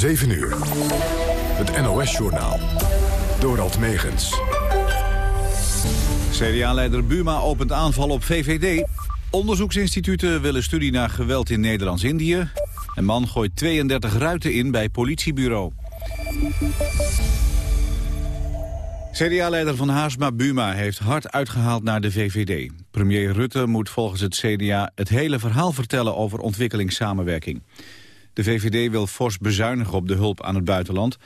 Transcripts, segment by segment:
7 uur. Het NOS-journaal. Dorald Megens. CDA-leider Buma opent aanval op VVD. Onderzoeksinstituten willen studie naar geweld in Nederlands-Indië. Een man gooit 32 ruiten in bij politiebureau. CDA-leider van Haasma Buma heeft hard uitgehaald naar de VVD. Premier Rutte moet volgens het CDA het hele verhaal vertellen over ontwikkelingssamenwerking. De VVD wil fors bezuinigen op de hulp aan het buitenland...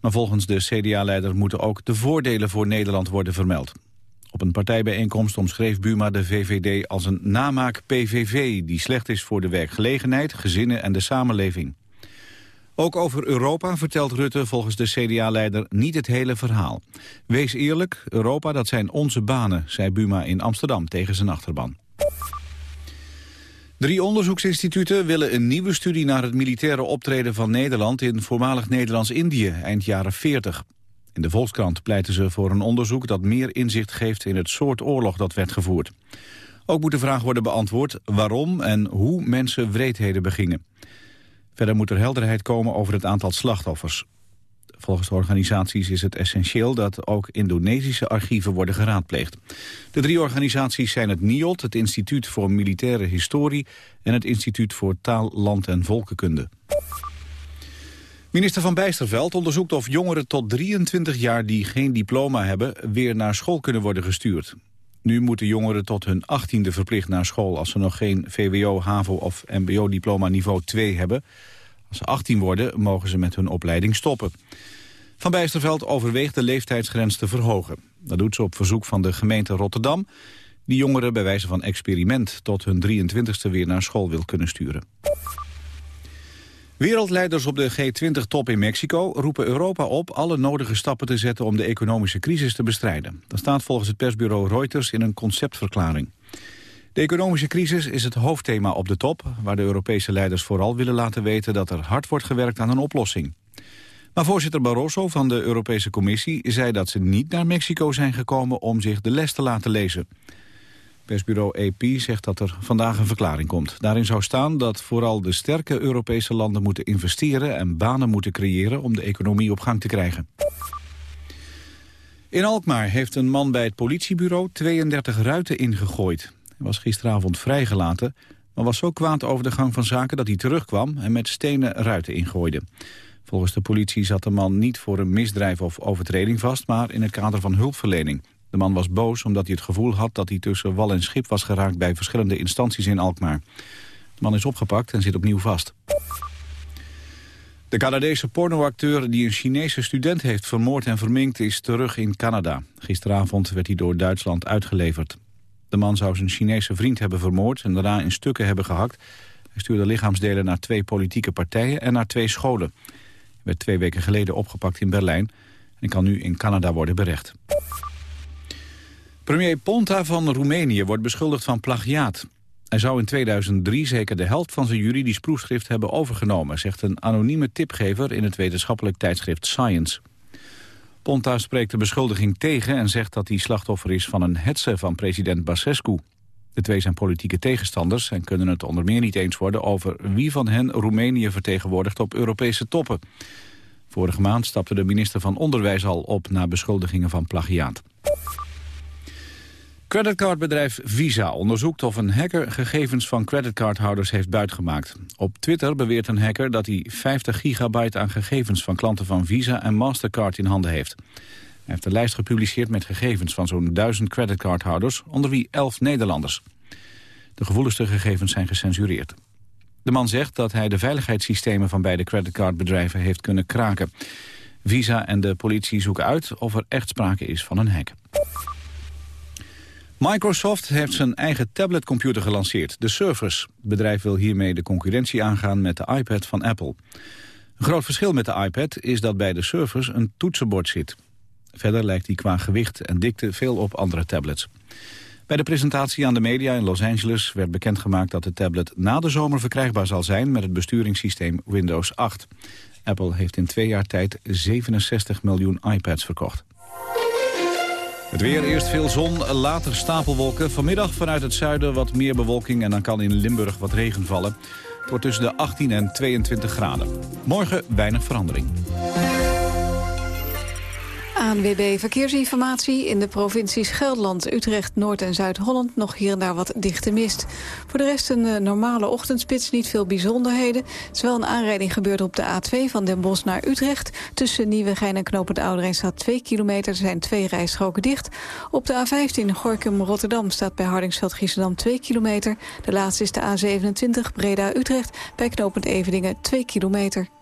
maar volgens de CDA-leider moeten ook de voordelen voor Nederland worden vermeld. Op een partijbijeenkomst omschreef Buma de VVD als een namaak PVV... die slecht is voor de werkgelegenheid, gezinnen en de samenleving. Ook over Europa vertelt Rutte volgens de CDA-leider niet het hele verhaal. Wees eerlijk, Europa dat zijn onze banen, zei Buma in Amsterdam tegen zijn achterban. Drie onderzoeksinstituten willen een nieuwe studie naar het militaire optreden van Nederland in voormalig Nederlands-Indië eind jaren 40. In de Volkskrant pleiten ze voor een onderzoek dat meer inzicht geeft in het soort oorlog dat werd gevoerd. Ook moet de vraag worden beantwoord waarom en hoe mensen wreedheden begingen. Verder moet er helderheid komen over het aantal slachtoffers. Volgens organisaties is het essentieel dat ook Indonesische archieven worden geraadpleegd. De drie organisaties zijn het NIOD, het Instituut voor Militaire Historie... en het Instituut voor Taal, Land en Volkenkunde. Minister Van Bijsterveld onderzoekt of jongeren tot 23 jaar die geen diploma hebben... weer naar school kunnen worden gestuurd. Nu moeten jongeren tot hun 18e verplicht naar school... als ze nog geen VWO, HAVO of MBO-diploma niveau 2 hebben. Als ze 18 worden, mogen ze met hun opleiding stoppen. Van Bijsterveld overweegt de leeftijdsgrens te verhogen. Dat doet ze op verzoek van de gemeente Rotterdam... die jongeren bij wijze van experiment tot hun 23e weer naar school wil kunnen sturen. Wereldleiders op de G20-top in Mexico roepen Europa op alle nodige stappen te zetten om de economische crisis te bestrijden. Dat staat volgens het persbureau Reuters in een conceptverklaring. De economische crisis is het hoofdthema op de top, waar de Europese leiders vooral willen laten weten dat er hard wordt gewerkt aan een oplossing. Maar voorzitter Barroso van de Europese Commissie zei dat ze niet naar Mexico zijn gekomen om zich de les te laten lezen. Persbureau AP zegt dat er vandaag een verklaring komt. Daarin zou staan dat vooral de sterke Europese landen moeten investeren en banen moeten creëren om de economie op gang te krijgen. In Alkmaar heeft een man bij het politiebureau 32 ruiten ingegooid. Was gisteravond vrijgelaten, maar was zo kwaad over de gang van zaken dat hij terugkwam en met stenen ruiten ingooide. Volgens de politie zat de man niet voor een misdrijf of overtreding vast, maar in het kader van hulpverlening. De man was boos omdat hij het gevoel had dat hij tussen wal en schip was geraakt bij verschillende instanties in Alkmaar. De man is opgepakt en zit opnieuw vast. De Canadese pornoacteur die een Chinese student heeft vermoord en verminkt is terug in Canada. Gisteravond werd hij door Duitsland uitgeleverd. De man zou zijn Chinese vriend hebben vermoord en daarna in stukken hebben gehakt. Hij stuurde lichaamsdelen naar twee politieke partijen en naar twee scholen. Hij werd twee weken geleden opgepakt in Berlijn en kan nu in Canada worden berecht. Premier Ponta van Roemenië wordt beschuldigd van plagiaat. Hij zou in 2003 zeker de helft van zijn juridisch proefschrift hebben overgenomen... zegt een anonieme tipgever in het wetenschappelijk tijdschrift Science. Ponta spreekt de beschuldiging tegen en zegt dat hij slachtoffer is van een hetze van president Basescu. De twee zijn politieke tegenstanders en kunnen het onder meer niet eens worden over wie van hen Roemenië vertegenwoordigt op Europese toppen. Vorige maand stapte de minister van Onderwijs al op na beschuldigingen van plagiaat. Creditcardbedrijf Visa onderzoekt of een hacker gegevens van creditcardhouders heeft buitgemaakt. Op Twitter beweert een hacker dat hij 50 gigabyte aan gegevens van klanten van Visa en Mastercard in handen heeft. Hij heeft een lijst gepubliceerd met gegevens van zo'n duizend creditcardhouders, onder wie 11 Nederlanders. De gevoeligste gegevens zijn gecensureerd. De man zegt dat hij de veiligheidssystemen van beide creditcardbedrijven heeft kunnen kraken. Visa en de politie zoeken uit of er echt sprake is van een hack. Microsoft heeft zijn eigen tabletcomputer gelanceerd, de Surface. Het bedrijf wil hiermee de concurrentie aangaan met de iPad van Apple. Een groot verschil met de iPad is dat bij de Surface een toetsenbord zit. Verder lijkt die qua gewicht en dikte veel op andere tablets. Bij de presentatie aan de media in Los Angeles werd bekendgemaakt dat de tablet na de zomer verkrijgbaar zal zijn met het besturingssysteem Windows 8. Apple heeft in twee jaar tijd 67 miljoen iPads verkocht. Het weer, eerst veel zon, later stapelwolken. Vanmiddag vanuit het zuiden wat meer bewolking en dan kan in Limburg wat regen vallen. Het wordt tussen de 18 en 22 graden. Morgen weinig verandering. ANWB Verkeersinformatie. In de provincies Gelderland, Utrecht, Noord- en Zuid-Holland... nog hier en daar wat dichte mist. Voor de rest een uh, normale ochtendspits, niet veel bijzonderheden. Het is wel een aanrijding gebeurd op de A2 van Den Bosch naar Utrecht. Tussen Nieuwegein en Knopend Ouderijn staat 2 kilometer. Er zijn twee rijstroken dicht. Op de A15 Gorkum-Rotterdam staat bij Hardingsveld-Giessendam 2 kilometer. De laatste is de A27 Breda-Utrecht. Bij Knopend Evedingen 2 kilometer.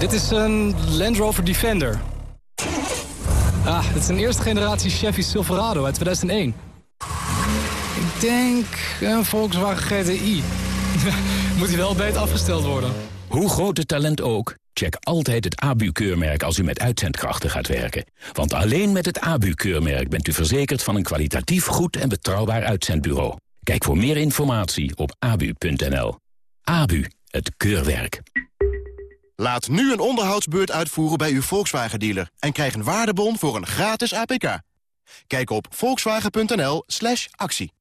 Dit is een Land Rover Defender. Ah, het is een eerste generatie Chevy Silverado uit 2001. Ik denk een Volkswagen GTI. Moet hij wel beter afgesteld worden. Hoe groot het talent ook, check altijd het ABU-keurmerk als u met uitzendkrachten gaat werken. Want alleen met het ABU-keurmerk bent u verzekerd van een kwalitatief goed en betrouwbaar uitzendbureau. Kijk voor meer informatie op abu.nl. ABU, het keurwerk. Laat nu een onderhoudsbeurt uitvoeren bij uw Volkswagen-dealer... en krijg een waardebon voor een gratis APK. Kijk op volkswagen.nl slash actie.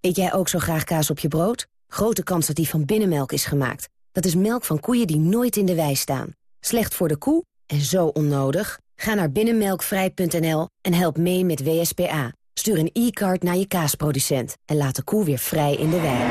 Eet jij ook zo graag kaas op je brood? Grote kans dat die van binnenmelk is gemaakt. Dat is melk van koeien die nooit in de wei staan. Slecht voor de koe en zo onnodig? Ga naar binnenmelkvrij.nl en help mee met WSPA. Stuur een e-card naar je kaasproducent en laat de koe weer vrij in de wei.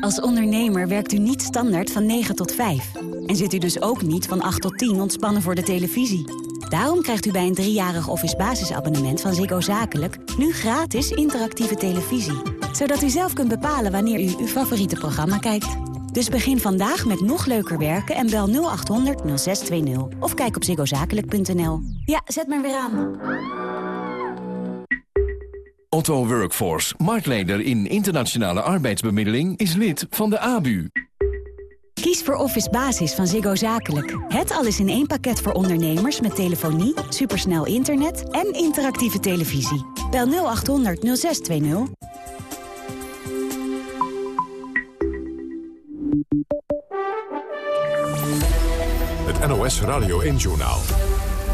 Als ondernemer werkt u niet standaard van 9 tot 5. En zit u dus ook niet van 8 tot 10 ontspannen voor de televisie. Daarom krijgt u bij een driejarig office basisabonnement van Ziggo Zakelijk... nu gratis interactieve televisie. Zodat u zelf kunt bepalen wanneer u uw favoriete programma kijkt. Dus begin vandaag met nog leuker werken en bel 0800 0620. Of kijk op ziggozakelijk.nl. Ja, zet maar weer aan. Otto Workforce, marktleider in internationale arbeidsbemiddeling, is lid van de ABU. Kies voor Office Basis van Ziggo Zakelijk. Het alles in één pakket voor ondernemers met telefonie, supersnel internet en interactieve televisie. Bel 0800 0620. NOS Radio 1 Journaal.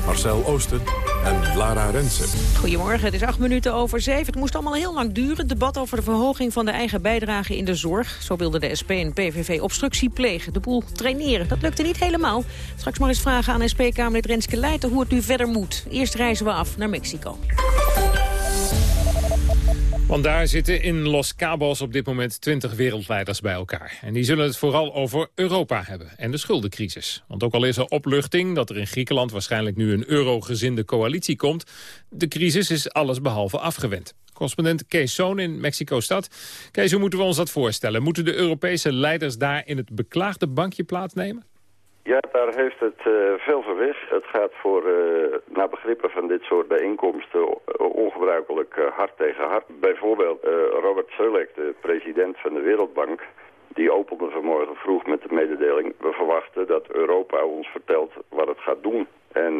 Marcel Oosten en Lara Rensen. Goedemorgen, het is acht minuten over zeven. Het moest allemaal heel lang duren. Het debat over de verhoging van de eigen bijdrage in de zorg. Zo wilden de SP en PVV obstructie plegen, de boel traineren. Dat lukte niet helemaal. Straks maar eens vragen aan SP-Kamerlid Renske Leijten hoe het nu verder moet. Eerst reizen we af naar Mexico. Want daar zitten in Los Cabos op dit moment 20 wereldleiders bij elkaar. En die zullen het vooral over Europa hebben en de schuldencrisis. Want ook al is er opluchting dat er in Griekenland waarschijnlijk nu een eurogezinde coalitie komt... de crisis is allesbehalve afgewend. Correspondent Kees Zoon in Mexico-stad. Kees, hoe moeten we ons dat voorstellen? Moeten de Europese leiders daar in het beklaagde bankje plaatsnemen? Ja, daar heeft het uh, veel van. Het gaat voor, uh, naar begrippen van dit soort bijeenkomsten, ongebruikelijk uh, hard tegen hard. Bijvoorbeeld Robert Zulek, de president van de Wereldbank, die opende vanmorgen vroeg met de mededeling... we verwachten dat Europa ons vertelt wat het gaat doen. En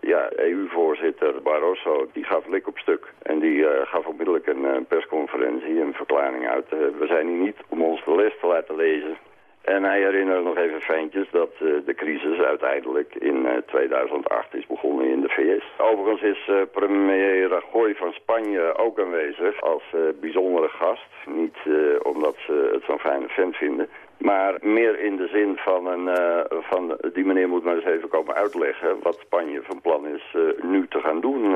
ja, EU-voorzitter Barroso, die gaf lik op stuk. En die gaf onmiddellijk een persconferentie, een verklaring uit. we zijn hier niet om ons de les te laten lezen... En hij herinnert nog even fijntjes dat uh, de crisis uiteindelijk in uh, 2008 is begonnen in de VS. Overigens is uh, premier Rajoy van Spanje ook aanwezig als bijzondere gast. Niet omdat ze het zo'n fijne vent vinden. Maar meer in de zin van, een, van die meneer moet maar eens even komen uitleggen wat Spanje van plan is nu te gaan doen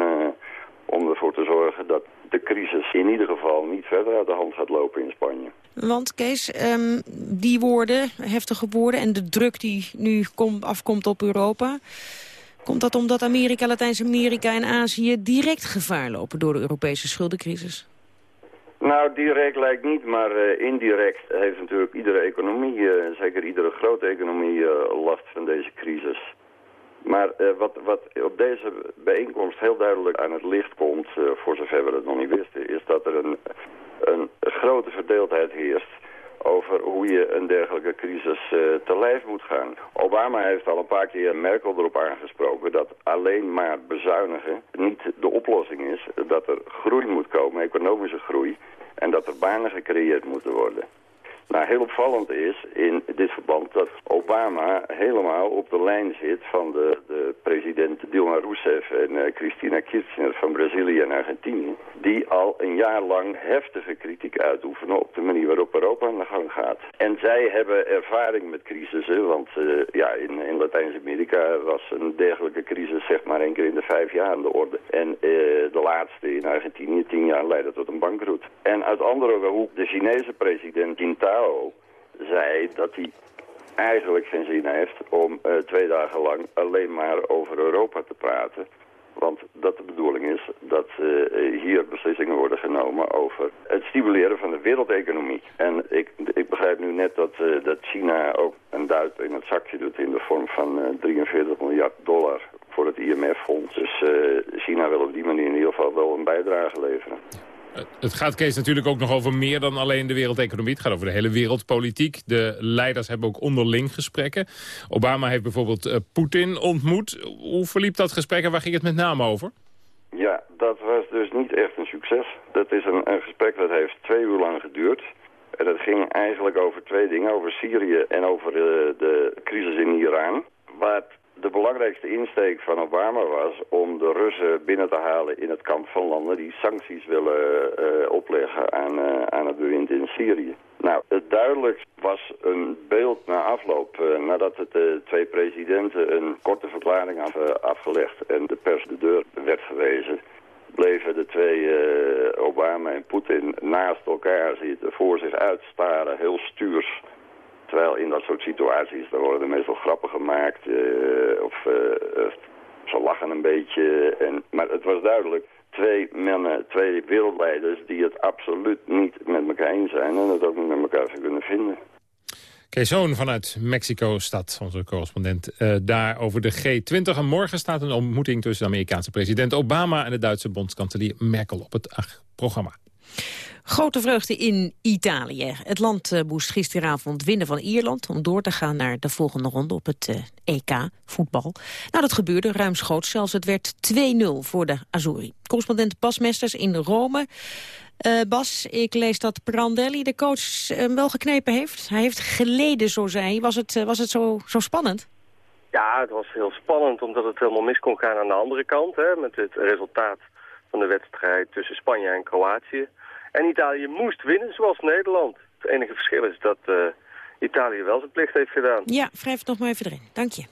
om ervoor te zorgen dat de crisis in ieder geval niet verder uit de hand gaat lopen in Spanje. Want Kees, um, die woorden, heftige woorden en de druk die nu komt, afkomt op Europa... komt dat omdat Amerika, Latijns-Amerika en Azië direct gevaar lopen door de Europese schuldencrisis? Nou, direct lijkt niet, maar uh, indirect heeft natuurlijk iedere economie, uh, zeker iedere grote economie, uh, last van deze crisis. Maar uh, wat, wat op deze bijeenkomst heel duidelijk aan het licht komt, uh, voor zover we het nog niet wisten, is dat er een, een grote verdeeldheid heerst over hoe je een dergelijke crisis uh, te lijf moet gaan. Obama heeft al een paar keer Merkel erop aangesproken dat alleen maar bezuinigen niet de oplossing is. Dat er groei moet komen, economische groei, en dat er banen gecreëerd moeten worden. Nou, heel opvallend is in dit verband dat Obama helemaal op de lijn zit van de, de president Dilma Rousseff en uh, Cristina Kirchner van Brazilië en Argentinië. Die al een jaar lang heftige kritiek uitoefenen op de manier waarop Europa aan de gang gaat. En zij hebben ervaring met crisissen, want uh, ja, in, in Latijns-Amerika was een dergelijke crisis zeg maar één keer in de vijf jaar aan de orde. En uh, de laatste in Argentinië tien jaar leidde tot een bankroet. En uit andere hoek de Chinese president Jintao zei dat hij eigenlijk geen zin heeft om uh, twee dagen lang alleen maar over Europa te praten. Want dat de bedoeling is dat uh, hier beslissingen worden genomen over het stimuleren van de wereldeconomie. En ik, ik begrijp nu net dat, uh, dat China ook een duit in het zakje doet in de vorm van 43 miljard dollar voor het IMF-fonds. Dus China wil op die manier in ieder geval wel een bijdrage leveren. Het gaat, Kees, natuurlijk ook nog over meer dan alleen de wereldeconomie. Het gaat over de hele wereldpolitiek. De leiders hebben ook onderling gesprekken. Obama heeft bijvoorbeeld uh, Poetin ontmoet. Hoe verliep dat gesprek en waar ging het met name over? Ja, dat was dus niet echt een succes. Dat is een, een gesprek dat heeft twee uur lang geduurd. En dat ging eigenlijk over twee dingen. Over Syrië en over de, de crisis in Iran. Waar de belangrijkste insteek van Obama was om de Russen binnen te halen in het kamp van landen die sancties willen uh, opleggen aan, uh, aan het bewind in Syrië. Nou, het duidelijkst was een beeld na afloop, uh, nadat de twee presidenten een korte verklaring hadden afgelegd en de pers de deur werd gewezen bleven de twee Obama en Poetin naast elkaar zitten, voor zich uitstaren, heel stuurs Terwijl in dat soort situaties, dan worden er meestal grappen gemaakt. Uh, of uh, ze lachen een beetje. En, maar het was duidelijk, twee mannen, twee wereldleiders... die het absoluut niet met elkaar eens zijn... en het ook niet met elkaar zou kunnen vinden. Kees Zoon vanuit Mexico-stad, onze correspondent, uh, daar over de G20. En morgen staat een ontmoeting tussen de Amerikaanse president Obama... en de Duitse bondskanselier Merkel op het programma. Grote vreugde in Italië. Het land uh, moest gisteravond winnen van Ierland... om door te gaan naar de volgende ronde op het uh, EK, voetbal. Nou, dat gebeurde ruimschoots zelfs. Het werd 2-0 voor de Azzurri. Correspondent Bas Mesters in Rome. Uh, Bas, ik lees dat Prandelli de coach wel geknepen heeft. Hij heeft geleden, zo zei. Was het, was het zo, zo spannend? Ja, het was heel spannend omdat het helemaal mis kon gaan aan de andere kant. Hè, met het resultaat van de wedstrijd tussen Spanje en Kroatië. En Italië moest winnen, zoals Nederland. Het enige verschil is dat uh, Italië wel zijn plicht heeft gedaan. Ja, wrijf het nog maar even erin. Dank je.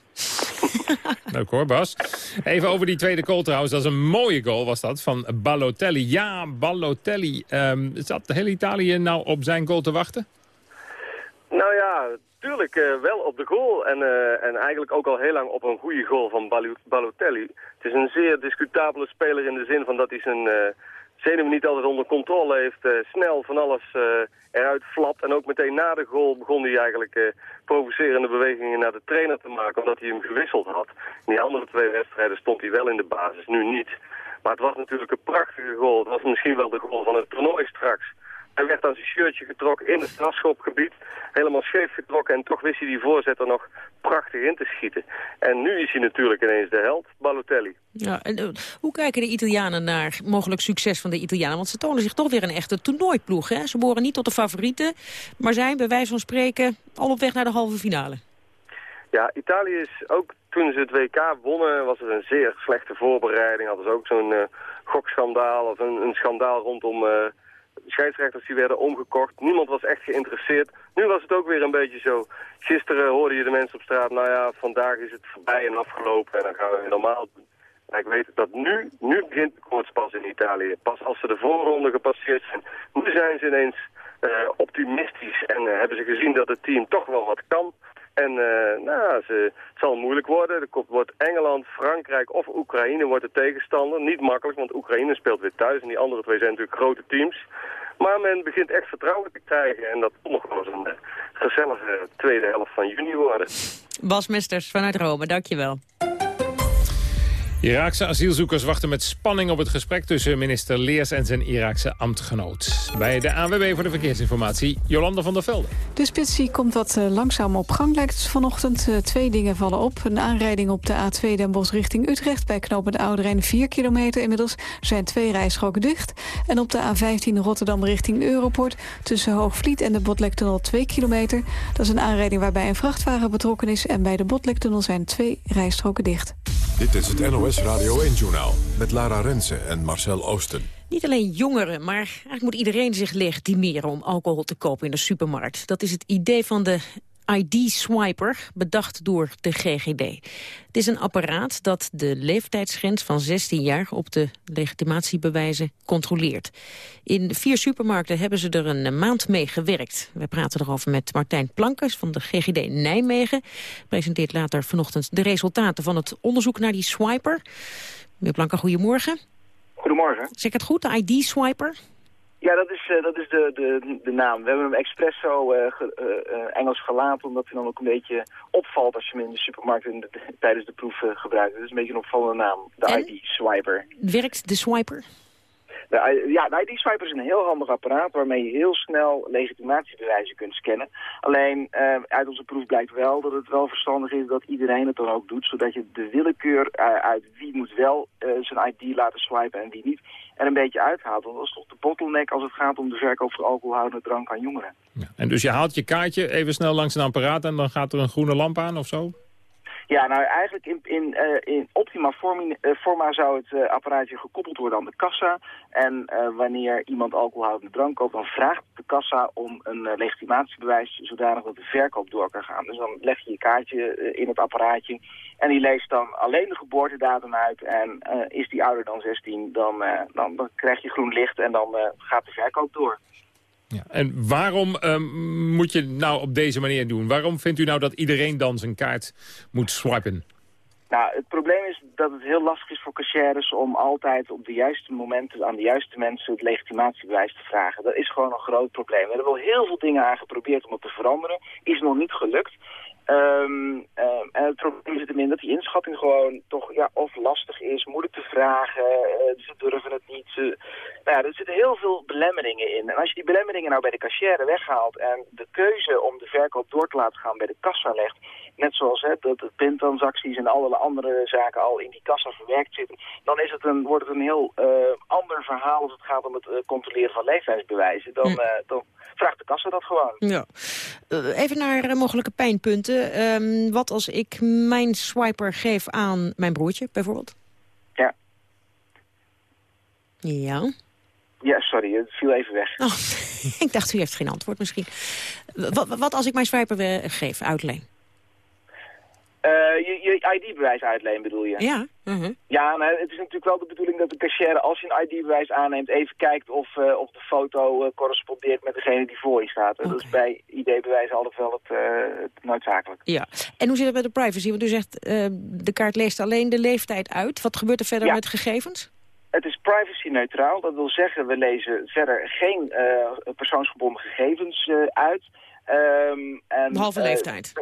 Leuk hoor, Bas. Even over die tweede goal trouwens. Dat is een mooie goal, was dat, van Balotelli. Ja, Balotelli. Um, zat de hele Italië nou op zijn goal te wachten? Nou ja, tuurlijk uh, wel op de goal. En, uh, en eigenlijk ook al heel lang op een goede goal van Balotelli. Het is een zeer discutabele speler in de zin van dat hij zijn... Uh, zenuwen niet altijd onder controle heeft, uh, snel van alles uh, eruit flapt. En ook meteen na de goal begon hij eigenlijk uh, provocerende bewegingen naar de trainer te maken, omdat hij hem gewisseld had. In die andere twee wedstrijden stond hij wel in de basis, nu niet. Maar het was natuurlijk een prachtige goal. Het was misschien wel de goal van het toernooi straks. Hij werd aan zijn shirtje getrokken in het strafschopgebied. Helemaal scheef getrokken en toch wist hij die voorzetter nog prachtig in te schieten. En nu is hij natuurlijk ineens de held, Balotelli. Ja, en, uh, hoe kijken de Italianen naar mogelijk succes van de Italianen? Want ze tonen zich toch weer een echte toernooiploeg. Hè? Ze behoren niet tot de favorieten, maar zijn bij wijze van spreken al op weg naar de halve finale. Ja, Italië is ook toen ze het WK wonnen, was het een zeer slechte voorbereiding. Hadden ze ook zo'n uh, gokschandaal of een, een schandaal rondom... Uh, scheidsrechters die werden omgekocht. Niemand was echt geïnteresseerd. Nu was het ook weer een beetje zo. Gisteren hoorde je de mensen op straat, nou ja, vandaag is het voorbij en afgelopen en dan gaan we weer normaal doen. En ik weet dat nu, nu begint de koorts pas in Italië. Pas als ze de voorronde gepasseerd zijn, nu zijn ze ineens uh, optimistisch en uh, hebben ze gezien dat het team toch wel wat kan. En uh, nou, ze, het zal moeilijk worden. Er wordt Engeland, Frankrijk of Oekraïne wordt de tegenstander. Niet makkelijk, want Oekraïne speelt weer thuis. En die andere twee zijn natuurlijk grote teams. Maar men begint echt vertrouwen te krijgen. En dat kon nog wel een uh, gezellige tweede helft van juni worden. Bas Mesters vanuit Rome, dankjewel. Iraakse asielzoekers wachten met spanning op het gesprek tussen minister Leers en zijn Iraakse ambtgenoot. Bij de ANWB voor de verkeersinformatie, Jolanda van der Velde. De spitsie komt wat eh, langzaam op gang, lijkt vanochtend. Eh, twee dingen vallen op. Een aanrijding op de A2 Den Bosch richting Utrecht... bij knooppunt Ouderijn 4 kilometer inmiddels. zijn twee rijstroken dicht. En op de A15 Rotterdam richting Europort... tussen Hoogvliet en de Botlektunnel 2 kilometer. Dat is een aanrijding waarbij een vrachtwagen betrokken is... en bij de Botlektunnel zijn twee rijstroken dicht. Dit is het NOS Radio 1-journaal met Lara Rensen en Marcel Oosten. Niet alleen jongeren, maar eigenlijk moet iedereen zich legitimeren om alcohol te kopen in de supermarkt. Dat is het idee van de ID-swiper, bedacht door de GGD. Het is een apparaat dat de leeftijdsgrens van 16 jaar op de legitimatiebewijzen controleert. In vier supermarkten hebben ze er een maand mee gewerkt. We praten erover met Martijn Plankers van de GGD Nijmegen. Presenteert later vanochtend de resultaten van het onderzoek naar die swiper. Meneer Planker, goedemorgen. Goedemorgen. Zeg ik het goed, de ID-swiper? Ja, dat is, uh, dat is de, de, de naam. We hebben hem expres zo uh, ge, uh, Engels gelaten, omdat hij dan ook een beetje opvalt als je hem in de supermarkt in de, tijdens de proef gebruikt. Dat is een beetje een opvallende naam, de ID-swiper. Werkt de swiper? De, ja, de ID-swiper is een heel handig apparaat waarmee je heel snel legitimatiebewijzen kunt scannen. Alleen uit onze proef blijkt wel dat het wel verstandig is dat iedereen het dan ook doet, zodat je de willekeur uit wie moet wel zijn ID laten swipen en wie niet er een beetje uithaalt. Want dat is toch de bottleneck als het gaat om de verkoop van alcoholhoudende drank aan jongeren. Ja. En dus je haalt je kaartje even snel langs een apparaat en dan gaat er een groene lamp aan of zo? Ja, nou eigenlijk in, in, uh, in optima forma, uh, forma zou het uh, apparaatje gekoppeld worden aan de kassa. En wanneer iemand alcoholhoudende drank koopt, dan vraagt de kassa om een legitimatiebewijs zodanig dat de verkoop door kan gaan. Dus dan leg je je kaartje in het apparaatje en die leest dan alleen de geboortedatum uit. En is die ouder dan 16, dan, dan, dan krijg je groen licht en dan gaat de verkoop door. Ja. En waarom um, moet je nou op deze manier doen? Waarom vindt u nou dat iedereen dan zijn kaart moet swipen? Nou, het probleem is dat het heel lastig is voor cashiers om altijd op de juiste momenten aan de juiste mensen het legitimatiebewijs te vragen. Dat is gewoon een groot probleem. We hebben wel heel veel dingen aan geprobeerd om het te veranderen. Is nog niet gelukt. Um, um, en het probleem zit erin dat die inschatting gewoon toch ja, of lastig is, moeilijk te vragen, uh, ze durven het niet. Ze, nou ja, er zitten heel veel belemmeringen in. En als je die belemmeringen nou bij de cashier weghaalt en de keuze om de verkoop door te laten gaan bij de kassa legt, net zoals hè, dat de pintransacties en alle andere zaken al in die kassa verwerkt zitten, dan is het een, wordt het een heel uh, ander verhaal als het gaat om het uh, controleren van leeftijdsbewijzen. Dan, uh, dan vraagt de kassa dat gewoon. Ja. even naar mogelijke pijnpunten. Um, wat als ik mijn swiper geef aan mijn broertje, bijvoorbeeld? Ja. Ja. Ja, sorry, het viel even weg. Oh, ik dacht, u heeft geen antwoord misschien. Wat, wat als ik mijn swiper geef, uitleen? Uh, je, je ID-bewijs uitleen bedoel je? Ja. Uh -huh. Ja, het is natuurlijk wel de bedoeling dat de cashier, als je een ID-bewijs aanneemt, even kijkt of, uh, of de foto uh, correspondeert met degene die voor je staat. Okay. Dat is bij ID-bewijzen altijd wel het, het, noodzakelijk. Ja. En hoe zit het met de privacy? Want u zegt, de kaart leest alleen de leeftijd uit. Wat gebeurt er verder ja. met gegevens? Het is privacy-neutraal. Dat wil zeggen, we lezen verder geen persoonsgebonden gegevens uit. Um, en, Behalve leeftijd?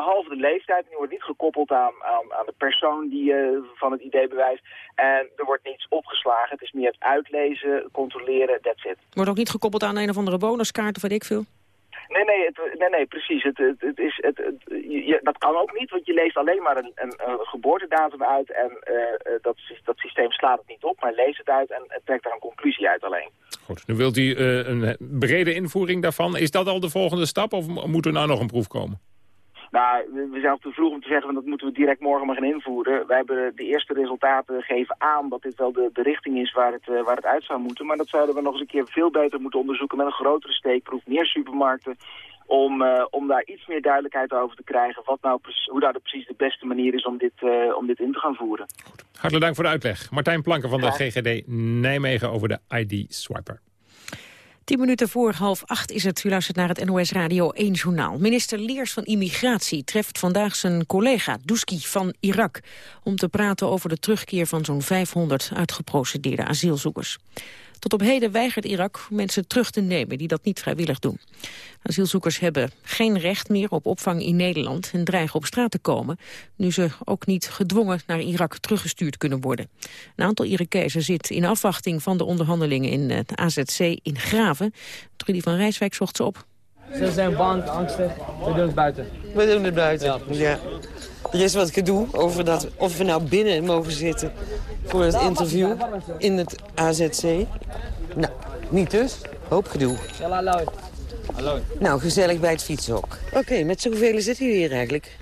Behalve de leeftijd. Die wordt niet gekoppeld aan, aan, aan de persoon die, uh, van het ID-bewijs. En er wordt niets opgeslagen. Het is meer het uitlezen, controleren, that's it. Wordt ook niet gekoppeld aan een of andere bonuskaart of weet ik veel? Nee, nee, het, nee, nee precies. Het, het, het is, het, het je, dat kan ook niet, want je leest alleen maar een, een, een geboortedatum uit. En uh, dat, dat systeem slaat het niet op, maar leest het uit en het trekt daar een conclusie uit alleen. Goed, nu wilt u uh, een brede invoering daarvan. Is dat al de volgende stap of moet er nou nog een proef komen? Nou, we zijn te vroeg om te zeggen, dat moeten we direct morgen maar gaan invoeren. Wij hebben de eerste resultaten geven aan dat dit wel de, de richting is waar het, uh, waar het uit zou moeten. Maar dat zouden we nog eens een keer veel beter moeten onderzoeken met een grotere steekproef, meer supermarkten. Om, uh, om daar iets meer duidelijkheid over te krijgen wat nou, hoe nou de, precies de beste manier is om dit, uh, om dit in te gaan voeren. Goed. Hartelijk dank voor de uitleg. Martijn Planken van de GGD Nijmegen over de ID-swiper. Tien minuten voor half acht is het. U luistert naar het NOS Radio 1 Journaal. Minister Leers van Immigratie treft vandaag zijn collega Douski van Irak... om te praten over de terugkeer van zo'n 500 uitgeprocedeerde asielzoekers. Tot op heden weigert Irak mensen terug te nemen die dat niet vrijwillig doen. Asielzoekers hebben geen recht meer op opvang in Nederland en dreigen op straat te komen, nu ze ook niet gedwongen naar Irak teruggestuurd kunnen worden. Een aantal Irakezen zit in afwachting van de onderhandelingen in het AZC in Graven. Trudy van Rijswijk zocht ze op. Ze zijn bang, angstig. We doen het buiten. We doen het buiten, ja. Er is wat gedoe over dat, of we nou binnen mogen zitten voor het interview in het AZC. Nou, niet dus. Hoop gedoe. Hallo. Hallo. Nou, gezellig bij het fietshok. Oké, met zoveel zitten jullie hier eigenlijk?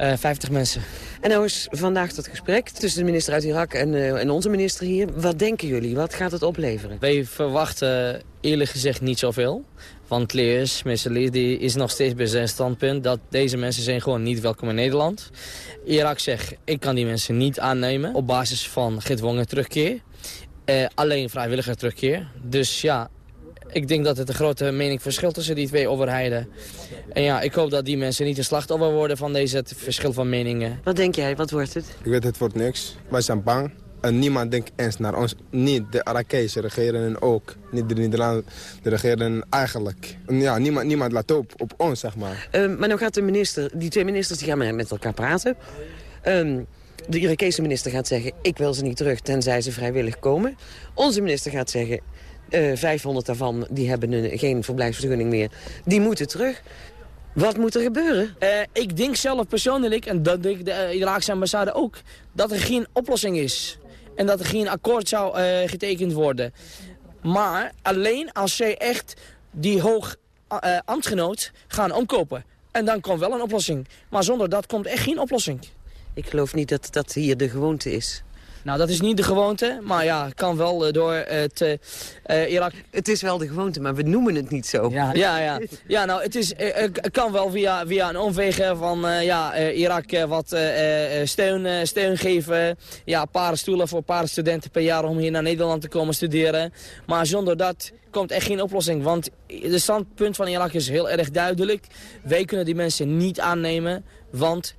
Uh, 50 mensen. En nou is vandaag dat gesprek tussen de minister uit Irak en, uh, en onze minister hier. Wat denken jullie? Wat gaat het opleveren? Wij verwachten eerlijk gezegd niet zoveel. Want Leers, minister Leers, die is nog steeds bij zijn standpunt... dat deze mensen zijn gewoon niet welkom in Nederland. Irak zegt, ik kan die mensen niet aannemen op basis van gedwongen terugkeer. Uh, alleen vrijwillige terugkeer. Dus ja, ik denk dat het een grote mening verschil tussen die twee overheden. En ja, ik hoop dat die mensen niet een slachtoffer worden van deze verschil van meningen. Wat denk jij, wat wordt het? Ik weet, het wordt niks. Wij zijn bang. En niemand denkt eens naar ons. Niet de Arakezen regeren ook. Niet de Nederlanders regeren eigenlijk. En ja, niemand, niemand laat op op ons, zeg maar. Uh, maar nu gaat de minister, die twee ministers die gaan met elkaar praten. Um, de Irakese minister gaat zeggen, ik wil ze niet terug tenzij ze vrijwillig komen. Onze minister gaat zeggen, uh, 500 daarvan die hebben een, geen verblijfsvergunning meer. Die moeten terug. Wat moet er gebeuren? Uh, ik denk zelf persoonlijk, en dat denkt de uh, Iraakse ambassade ook... dat er geen oplossing is. En dat er geen akkoord zou uh, getekend worden. Maar alleen als zij echt die hoog ambtgenoot gaan omkopen. En dan komt wel een oplossing. Maar zonder dat komt echt geen oplossing. Ik geloof niet dat dat hier de gewoonte is. Nou, dat is niet de gewoonte, maar ja, kan wel door het uh, Irak... Het is wel de gewoonte, maar we noemen het niet zo. Ja, ja, ja. ja nou, het is, kan wel via, via een omwegen van ja, Irak wat steun, steun geven. Ja, een paar stoelen voor een paar studenten per jaar om hier naar Nederland te komen studeren. Maar zonder dat komt echt geen oplossing. Want de standpunt van Irak is heel erg duidelijk. Wij kunnen die mensen niet aannemen, want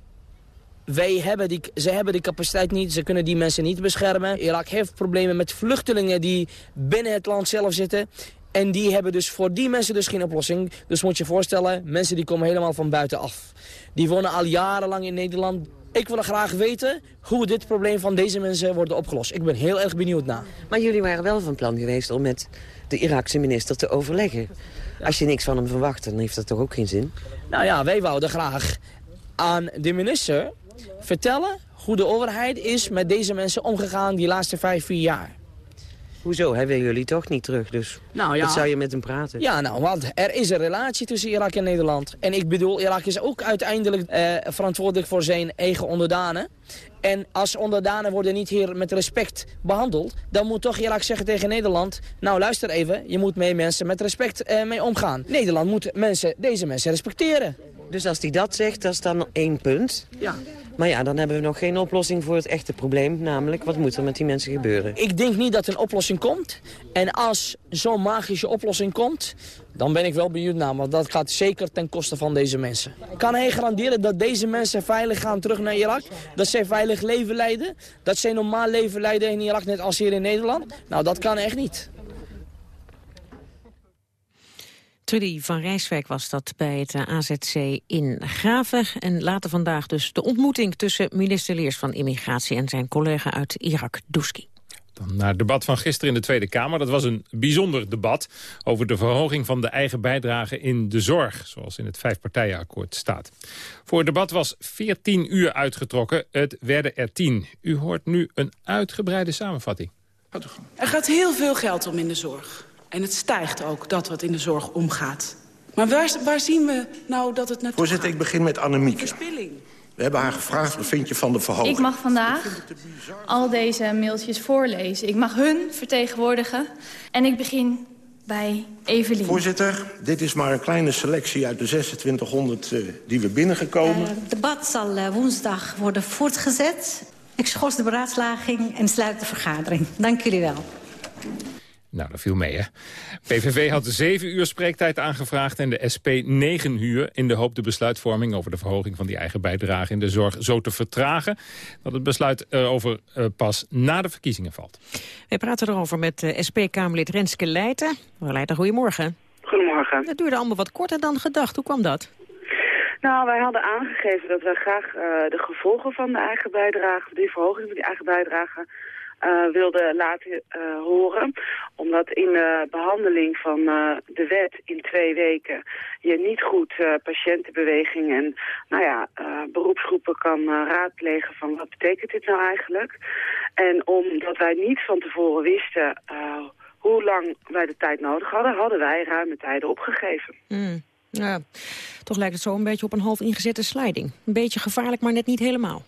wij hebben die, ze hebben die capaciteit niet, ze kunnen die mensen niet beschermen. Irak heeft problemen met vluchtelingen die binnen het land zelf zitten. En die hebben dus voor die mensen dus geen oplossing. Dus moet je je voorstellen, mensen die komen helemaal van buitenaf. Die wonen al jarenlang in Nederland. Ik wil graag weten hoe dit probleem van deze mensen wordt opgelost. Ik ben heel erg benieuwd naar. Maar jullie waren wel van plan geweest om met de Iraakse minister te overleggen. Als je niks van hem verwacht, dan heeft dat toch ook geen zin? Nou ja, wij wouden graag aan de minister vertellen hoe de overheid is met deze mensen omgegaan die laatste vijf, vier jaar. Hoezo? Hij wil jullie toch niet terug, dus nou, ja. wat zou je met hem praten? Ja, nou, want er is een relatie tussen Irak en Nederland. En ik bedoel, Irak is ook uiteindelijk eh, verantwoordelijk voor zijn eigen onderdanen. En als onderdanen worden niet hier met respect behandeld... dan moet toch Irak zeggen tegen Nederland... nou, luister even, je moet mee mensen met respect eh, mee omgaan. Nederland moet mensen, deze mensen respecteren. Dus als hij dat zegt, dat is dan één punt. Ja. Maar ja, dan hebben we nog geen oplossing voor het echte probleem. Namelijk, wat moet er met die mensen gebeuren? Ik denk niet dat een oplossing komt. En als zo'n magische oplossing komt, dan ben ik wel benieuwd naar. Want dat gaat zeker ten koste van deze mensen. Kan hij garanderen dat deze mensen veilig gaan terug naar Irak? Dat zij veilig leven leiden? Dat zij normaal leven leiden in Irak net als hier in Nederland? Nou, dat kan echt niet. Trudy van Rijswijk was dat bij het AZC in Graven. En later vandaag dus de ontmoeting tussen minister Leers van Immigratie... en zijn collega uit Irak, Douski. Dan naar het debat van gisteren in de Tweede Kamer. Dat was een bijzonder debat over de verhoging van de eigen bijdrage in de zorg. Zoals in het vijfpartijenakkoord staat. Voor het debat was 14 uur uitgetrokken. Het werden er 10. U hoort nu een uitgebreide samenvatting. Er gaat heel veel geld om in de zorg. En het stijgt ook, dat wat in de zorg omgaat. Maar waar, waar zien we nou dat het naartoe Voorzitter, ik begin met Annemieke. Verspilling. We hebben haar gevraagd, wat vind je van de verhoging? Ik mag vandaag al deze mailtjes voorlezen. Ik mag hun vertegenwoordigen. En ik begin bij Evelien. Voorzitter, dit is maar een kleine selectie uit de 2600 uh, die we binnengekomen. Uh, het debat zal uh, woensdag worden voortgezet. Ik schors de beraadslaging en sluit de vergadering. Dank jullie wel. Nou, dat viel mee, hè. PVV had zeven uur spreektijd aangevraagd en de SP negen uur... in de hoop de besluitvorming over de verhoging van die eigen bijdrage in de zorg zo te vertragen... dat het besluit over uh, pas na de verkiezingen valt. Wij praten erover met uh, SP-Kamerlid Renske Leijten. Leijten, goedemorgen. Goedemorgen. Dat duurde allemaal wat korter dan gedacht. Hoe kwam dat? Nou, wij hadden aangegeven dat wij graag uh, de gevolgen van de eigen bijdrage... die verhoging van die eigen bijdrage uh, wilde laten uh, horen. Omdat in de behandeling van de wet in twee weken je niet goed patiëntenbeweging en nou ja, beroepsgroepen kan raadplegen van wat betekent dit nou eigenlijk. En omdat wij niet van tevoren wisten hoe lang wij de tijd nodig hadden, hadden wij ruime tijden opgegeven. Mm. Ja, toch lijkt het zo een beetje op een half ingezette sliding. Een beetje gevaarlijk, maar net niet helemaal.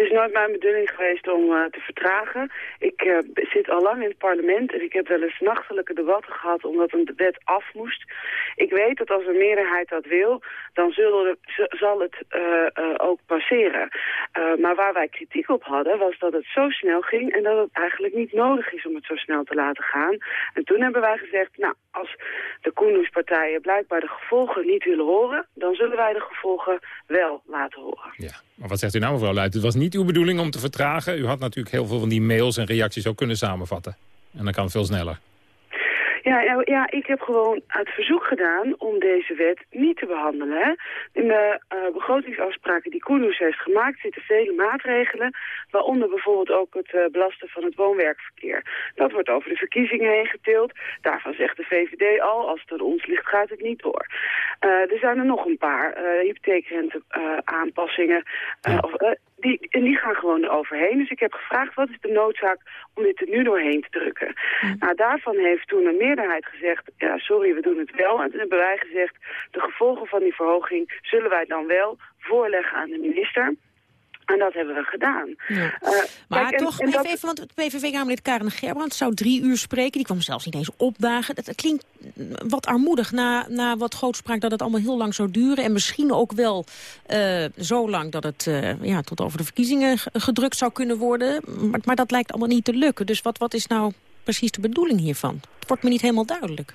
Is nooit mijn bedoeling geweest om uh, te vertragen. Ik uh, zit al lang in het parlement en ik heb wel eens nachtelijke debatten gehad omdat een wet af moest. Ik weet dat als een meerderheid dat wil, dan zullen, zal het uh, ook passeren. maar waar wij kritiek op hadden was dat het zo snel ging en dat het eigenlijk niet nodig is om het zo snel te laten gaan. En toen hebben wij gezegd, nou, als de Koenderspartijen blijkbaar de gevolgen niet willen horen, dan zullen wij de gevolgen wel laten horen. Ja, maar wat zegt u nou mevrouw Luit? Het was niet uw bedoeling om te vertragen. U had natuurlijk heel veel van die mails en reacties ook kunnen samenvatten. En dan kan het veel sneller. Ja, ja, ik heb gewoon het verzoek gedaan om deze wet niet te behandelen. Hè. In de uh, begrotingsafspraken die Koenus heeft gemaakt zitten vele maatregelen, waaronder bijvoorbeeld ook het uh, belasten van het woonwerkverkeer. Dat wordt over de verkiezingen heen getild. Daarvan zegt de VVD al, als het aan ons ligt gaat het niet door. Uh, er zijn er nog een paar hypotheekrente aanpassingen. Of, die, en die gaan gewoon eroverheen. Dus ik heb gevraagd, wat is de noodzaak om dit er nu doorheen te drukken? Nou, daarvan heeft toen een meerderheid gezegd, ja, sorry, we doen het wel. En toen hebben wij gezegd, de gevolgen van die verhoging zullen wij dan wel voorleggen aan de minister. En dat hebben we gedaan. Ja. Uh, maar kijk, toch, en, en dat... even, want het PVV-Kamerlid Karen Gerbrand zou drie uur spreken. Die kwam zelfs niet eens opdagen. Het, klinkt wat armoedig na, na wat grootspraak dat het allemaal heel lang zou duren. En misschien ook wel uh, zo lang dat het uh, ja, tot over de verkiezingen gedrukt zou kunnen worden. Maar, maar dat lijkt allemaal niet te lukken. Dus wat, wat is nou precies de bedoeling hiervan? Het wordt me niet helemaal duidelijk.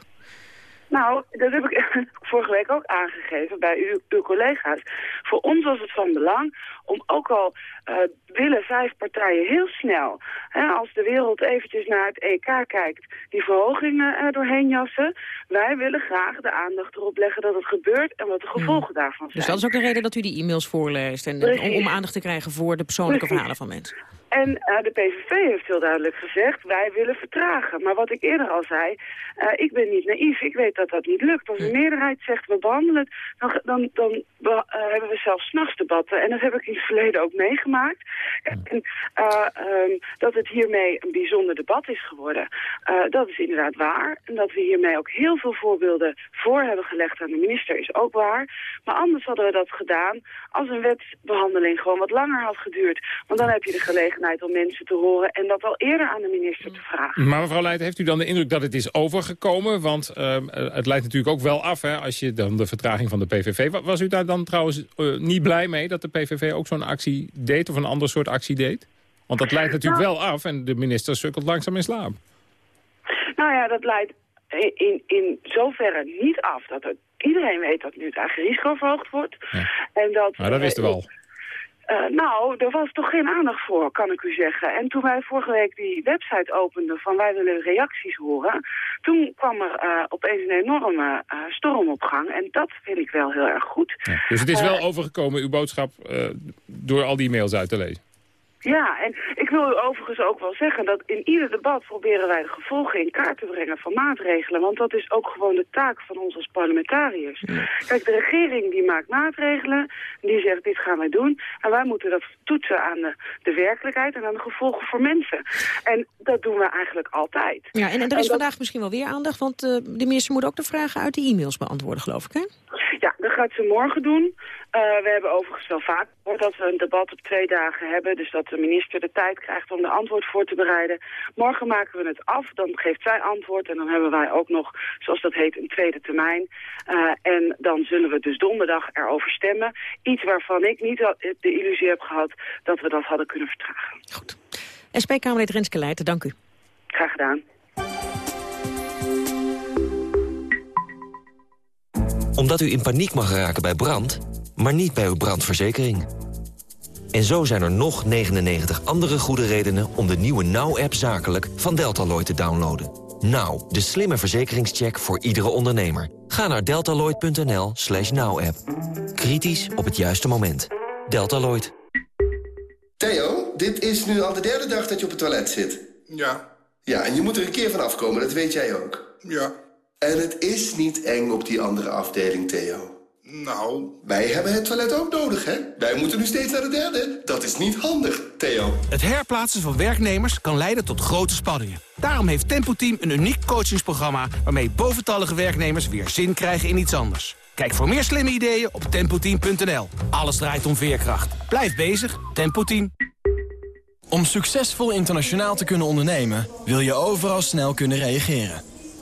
Nou, dat heb ik vorige week ook aangegeven bij uw, uw collega's. Voor ons was het van belang om ook al uh, willen vijf partijen heel snel, hè, als de wereld eventjes naar het EK kijkt, die verhogingen er doorheen jassen. Wij willen graag de aandacht erop leggen dat het gebeurt en wat de gevolgen daarvan zijn. Dus dat is ook de reden dat u die e-mails voorleest en, om, om, aandacht te krijgen voor de persoonlijke Precies. verhalen van mensen. En uh, de PVV heeft heel duidelijk gezegd, wij willen vertragen. Maar wat ik eerder al zei, uh, ik ben niet naïef. Ik weet dat dat niet lukt. Als een meerderheid zegt, we behandelen het, dan, dan, dan uh, hebben we zelfs s'nachts debatten. En dat heb ik in het verleden ook meegemaakt. En um, dat het hiermee een bijzonder debat is geworden, dat is inderdaad waar. En dat we hiermee ook heel veel voorbeelden voor hebben gelegd aan de minister is ook waar. Maar anders hadden we dat gedaan als een wetsbehandeling gewoon wat langer had geduurd. Want dan heb je de gelegenheid om mensen te horen... en dat al eerder aan de minister te vragen. Maar mevrouw Leijten, heeft u dan de indruk dat het is overgekomen? Want uh, het leidt natuurlijk ook wel af, hè, als je dan de vertraging van de PVV... Was u daar dan trouwens uh, niet blij mee dat de PVV ook zo'n actie deed... of een ander soort actie deed? Want dat leidt natuurlijk nou, wel af en de minister sukkelt langzaam in slaap. Nou ja, dat leidt in, in, zoverre niet af dat er iedereen weet dat nu het eigen risico verhoogd wordt. Ja. En dat, maar dat wisten we al. Uh, nou, er was toch geen aandacht voor, kan ik u zeggen. En toen wij vorige week die website openden van wij willen reacties horen... toen kwam er uh, opeens een enorme uh, storm op gang. En dat vind ik wel heel erg goed. Ja, dus het is wel overgekomen, uw boodschap, door al die mails uit te lezen? Ja, en ik wil u overigens ook wel zeggen dat in ieder debat proberen wij de gevolgen in kaart te brengen van maatregelen. Want dat is ook gewoon de taak van ons als parlementariërs. Kijk, de regering die maakt maatregelen, die zegt dit gaan wij doen. En wij moeten dat toetsen aan de, de werkelijkheid en aan de gevolgen voor mensen. En dat doen we eigenlijk altijd. Ja, en, en er is en vandaag misschien wel weer aandacht, want uh, de minister moet ook de vragen uit de e-mails beantwoorden, geloof ik, hè? Ja, dat gaat ze morgen doen. Uh, we hebben overigens wel vaak gehoord dat we een debat op twee dagen hebben. Dus dat de minister de tijd krijgt om de antwoord voor te bereiden. Morgen maken we het af, dan geeft zij antwoord. En dan hebben wij ook nog, zoals dat heet, een tweede termijn. Uh, en dan zullen we dus donderdag erover stemmen. Iets waarvan ik niet de illusie heb gehad dat we dat hadden kunnen vertragen. Goed. SP-Kamerlid Renske Leijten, dank u. Graag gedaan. Omdat u in paniek mag raken bij brand, maar niet bij uw brandverzekering. En zo zijn er nog 99 andere goede redenen om de nieuwe Now-app zakelijk van Deltaloid te downloaden. Now, de slimme verzekeringscheck voor iedere ondernemer. Ga naar deltaloid.nl slash now-app. Kritisch op het juiste moment. Deltaloid. Theo, dit is nu al de derde dag dat je op het toilet zit. Ja. Ja, en je moet er een keer van afkomen, dat weet jij ook. Ja. En het is niet eng op die andere afdeling, Theo. Nou... Wij hebben het toilet ook nodig, hè? Wij moeten nu steeds naar de derde. Dat is niet handig, Theo. Het herplaatsen van werknemers kan leiden tot grote spanningen. Daarom heeft Tempo Team een uniek coachingsprogramma... waarmee boventallige werknemers weer zin krijgen in iets anders. Kijk voor meer slimme ideeën op tempoteam.nl. Alles draait om veerkracht. Blijf bezig, Tempo Team. Om succesvol internationaal te kunnen ondernemen... wil je overal snel kunnen reageren.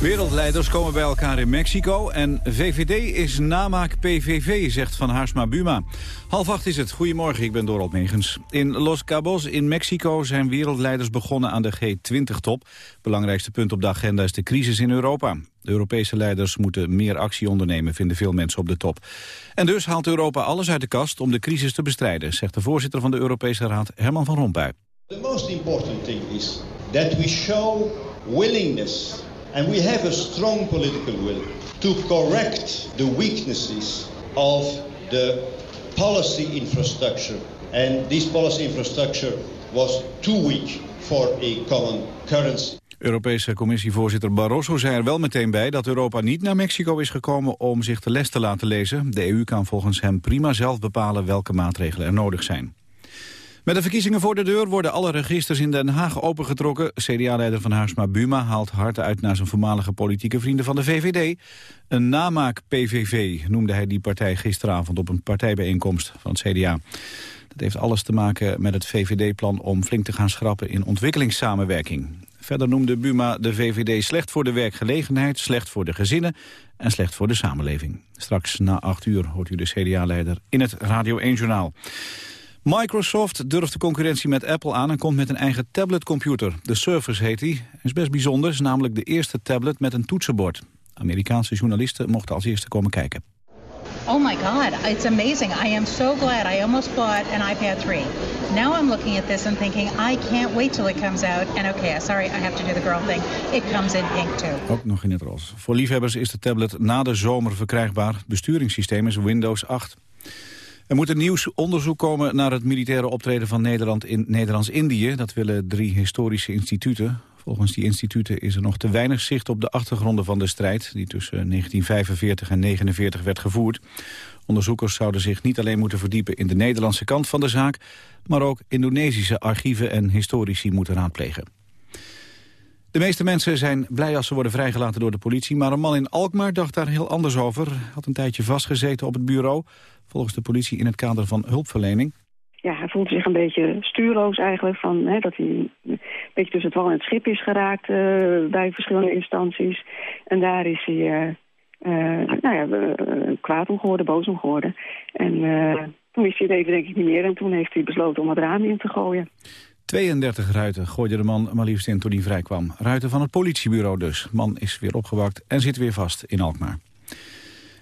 Wereldleiders komen bij elkaar in Mexico en VVD is namaak PVV, zegt Van Haarsma Buma. Half acht is het. Goedemorgen, ik ben Dorald Megens. In Los Cabos in Mexico zijn wereldleiders begonnen aan de G20-top. Belangrijkste punt op de agenda is de crisis in Europa. De Europese leiders moeten meer actie ondernemen, vinden veel mensen op de top. En dus haalt Europa alles uit de kast om de crisis te bestrijden, zegt de voorzitter van de Europese Raad, Herman van Rompuy. The most important thing is that we show willingness and we have a strong political will to correct the weaknesses of the policy infrastructure. And this policy infrastructure was too weak for a common currency. Europese commissievoorzitter Barroso zei er wel meteen bij dat Europa niet naar Mexico is gekomen om zich de les te laten lezen. De EU kan volgens hem prima zelf bepalen welke maatregelen er nodig zijn. Met de verkiezingen voor de deur worden alle registers in Den Haag opengetrokken. CDA-leider van Haarsma Buma haalt hard uit naar zijn voormalige politieke vrienden van de VVD. Een namaak PVV noemde hij die partij gisteravond op een partijbijeenkomst van het CDA. Dat heeft alles te maken met het VVD-plan om flink te gaan schrappen in ontwikkelingssamenwerking. Verder noemde Buma de VVD slecht voor de werkgelegenheid, slecht voor de gezinnen en slecht voor de samenleving. Straks na acht uur hoort u de CDA-leider in het Radio 1-journaal. Microsoft durft de concurrentie met Apple aan en komt met een eigen tabletcomputer. De Surface heet die. is best bijzonder, is namelijk de eerste tablet met een toetsenbord. Amerikaanse journalisten mochten als eerste komen kijken. Oh my god, it's amazing. I am so glad I almost bought an iPad 3. Now I'm looking at this and thinking I can't wait till it comes out. And okay, sorry, I have to do the girl thing. It comes in pink too. Ook nog in het roze. Voor liefhebbers is de tablet na de zomer verkrijgbaar. Het besturingssysteem is Windows 8. Er moet een nieuw onderzoek komen naar het militaire optreden van Nederland in Nederlands-Indië. Dat willen drie historische instituten. Volgens die instituten is er nog te weinig zicht op de achtergronden van de strijd... die tussen 1945 en 1949 werd gevoerd. Onderzoekers zouden zich niet alleen moeten verdiepen in de Nederlandse kant van de zaak... maar ook Indonesische archieven en historici moeten raadplegen. De meeste mensen zijn blij als ze worden vrijgelaten door de politie... maar een man in Alkmaar dacht daar heel anders over. Had een tijdje vastgezeten op het bureau volgens de politie in het kader van hulpverlening. Ja, hij voelt zich een beetje stuurloos eigenlijk. Van, hè, dat hij een beetje tussen het wal en het schip is geraakt uh, bij verschillende instanties. En daar is hij uh, uh, nou ja, kwaad om geworden, boos om geworden. En toen wist hij het even denk ik niet meer. En toen heeft hij besloten om het raam in te gooien. 32 ruiten gooide de man maar liefst in toen hij vrijkwam. Ruiten van het politiebureau dus. Man is weer opgewakt en zit weer vast in Alkmaar.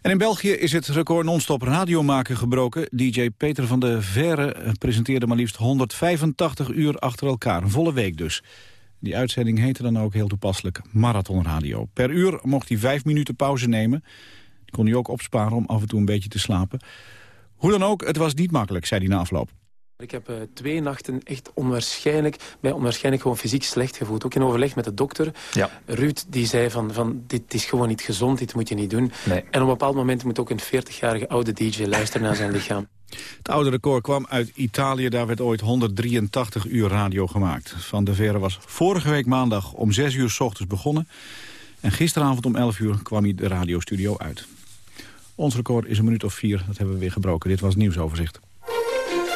En in België is het record non-stop radiomaken gebroken. DJ Peter van de Verre presenteerde maar liefst 185 uur achter elkaar. Een volle week dus. Die uitzending heette dan ook heel toepasselijk marathonradio. Per uur mocht hij vijf minuten pauze nemen. Die kon hij ook opsparen om af en toe een beetje te slapen. Hoe dan ook, het was niet makkelijk, zei hij na afloop. Ik heb uh, twee nachten echt onwaarschijnlijk, mij onwaarschijnlijk gewoon fysiek slecht gevoeld. Ook in overleg met de dokter. Ja. Ruud die zei van, van dit is gewoon niet gezond, dit moet je niet doen. Nee. En op een bepaald moment moet ook een 40-jarige oude DJ luisteren naar zijn lichaam. Het oude record kwam uit Italië. Daar werd ooit 183 uur radio gemaakt. Van de Verre was vorige week maandag om 6 uur s ochtends begonnen. En gisteravond om 11 uur kwam hij de radiostudio uit. Ons record is een minuut of vier. Dat hebben we weer gebroken. Dit was het nieuwsoverzicht.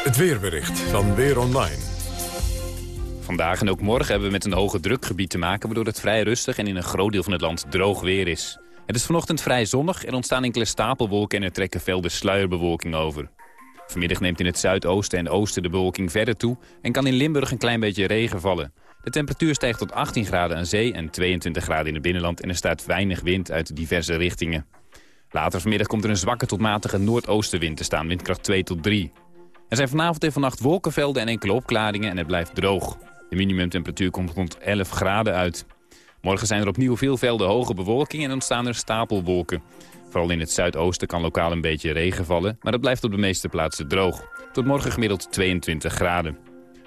Het weerbericht van Weer Online. Vandaag en ook morgen hebben we met een hoge drukgebied te maken... waardoor het vrij rustig en in een groot deel van het land droog weer is. Het is vanochtend vrij zonnig, er ontstaan enkele stapelwolken... en er trekken velden sluierbewolking over. Vanmiddag neemt in het zuidoosten en oosten de bewolking verder toe... en kan in Limburg een klein beetje regen vallen. De temperatuur stijgt tot 18 graden aan zee en 22 graden in het binnenland... en er staat weinig wind uit diverse richtingen. Later vanmiddag komt er een zwakke tot matige noordoostenwind te staan, windkracht 2 tot 3. Er zijn vanavond en vannacht wolkenvelden en enkele opklaringen en het blijft droog. De minimumtemperatuur komt rond 11 graden uit. Morgen zijn er opnieuw veel velden hoge bewolking en ontstaan er stapelwolken. Vooral in het zuidoosten kan lokaal een beetje regen vallen, maar het blijft op de meeste plaatsen droog. Tot morgen gemiddeld 22 graden.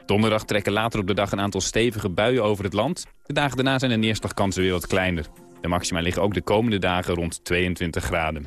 Donderdag trekken later op de dag een aantal stevige buien over het land. De dagen daarna zijn de neerslagkansen weer wat kleiner. De maxima liggen ook de komende dagen rond 22 graden.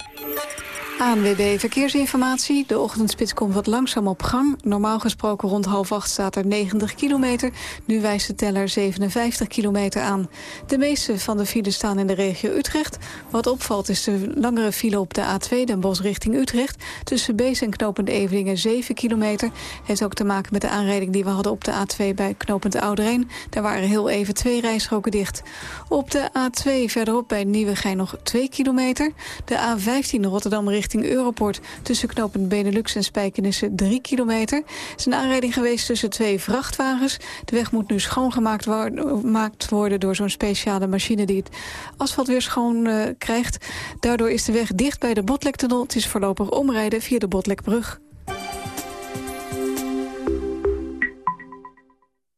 ANWB Verkeersinformatie. De ochtendspits komt wat langzaam op gang. Normaal gesproken rond half acht staat er 90 kilometer. Nu wijst de teller 57 kilometer aan. De meeste van de files staan in de regio Utrecht. Wat opvalt is de langere file op de A2 Den Bosch richting Utrecht. Tussen Bees en Knopend Evelingen 7 kilometer. Heeft ook te maken met de aanrijding die we hadden op de A2 bij Knopend Ouderijn. Daar waren heel even twee rijstroken dicht. Op de A2 verderop bij Nieuwegein nog 2 kilometer. De A15 Rotterdam richting richting Europort... tussen knooppunt Benelux en Spijkenissen 3 kilometer. Het is een aanrijding geweest tussen twee vrachtwagens. De weg moet nu schoongemaakt worden door zo'n speciale machine... die het asfalt weer schoon uh, krijgt. Daardoor is de weg dicht bij de Botlektunnel. Het is voorlopig omrijden via de Botlekbrug.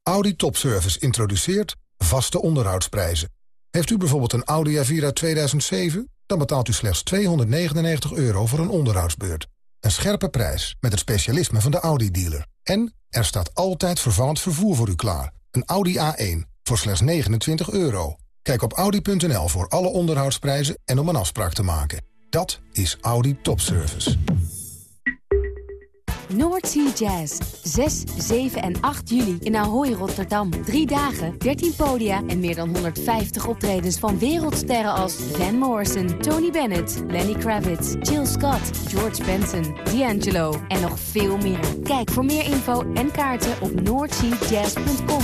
Audi Topservice introduceert vaste onderhoudsprijzen. Heeft u bijvoorbeeld een Audi A4 uit 2007? Dan betaalt u slechts 299 euro voor een onderhoudsbeurt. Een scherpe prijs met het specialisme van de Audi-dealer. En er staat altijd vervallend vervoer voor u klaar. Een Audi A1 voor slechts 29 euro. Kijk op audi.nl voor alle onderhoudsprijzen en om een afspraak te maken. Dat is Audi Topservice. Noordsea Jazz. 6, 7 en 8 juli in Ahoy, Rotterdam. Drie dagen, 13 podia en meer dan 150 optredens van wereldsterren als Van Morrison, Tony Bennett, Lenny Kravitz, Jill Scott, George Benson, D'Angelo en nog veel meer. Kijk voor meer info en kaarten op noordseajazz.com.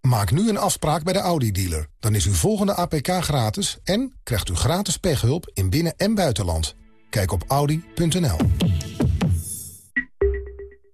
Maak nu een afspraak bij de Audi-dealer. Dan is uw volgende APK gratis en krijgt u gratis pechhulp in binnen- en buitenland. Kijk op audi.nl.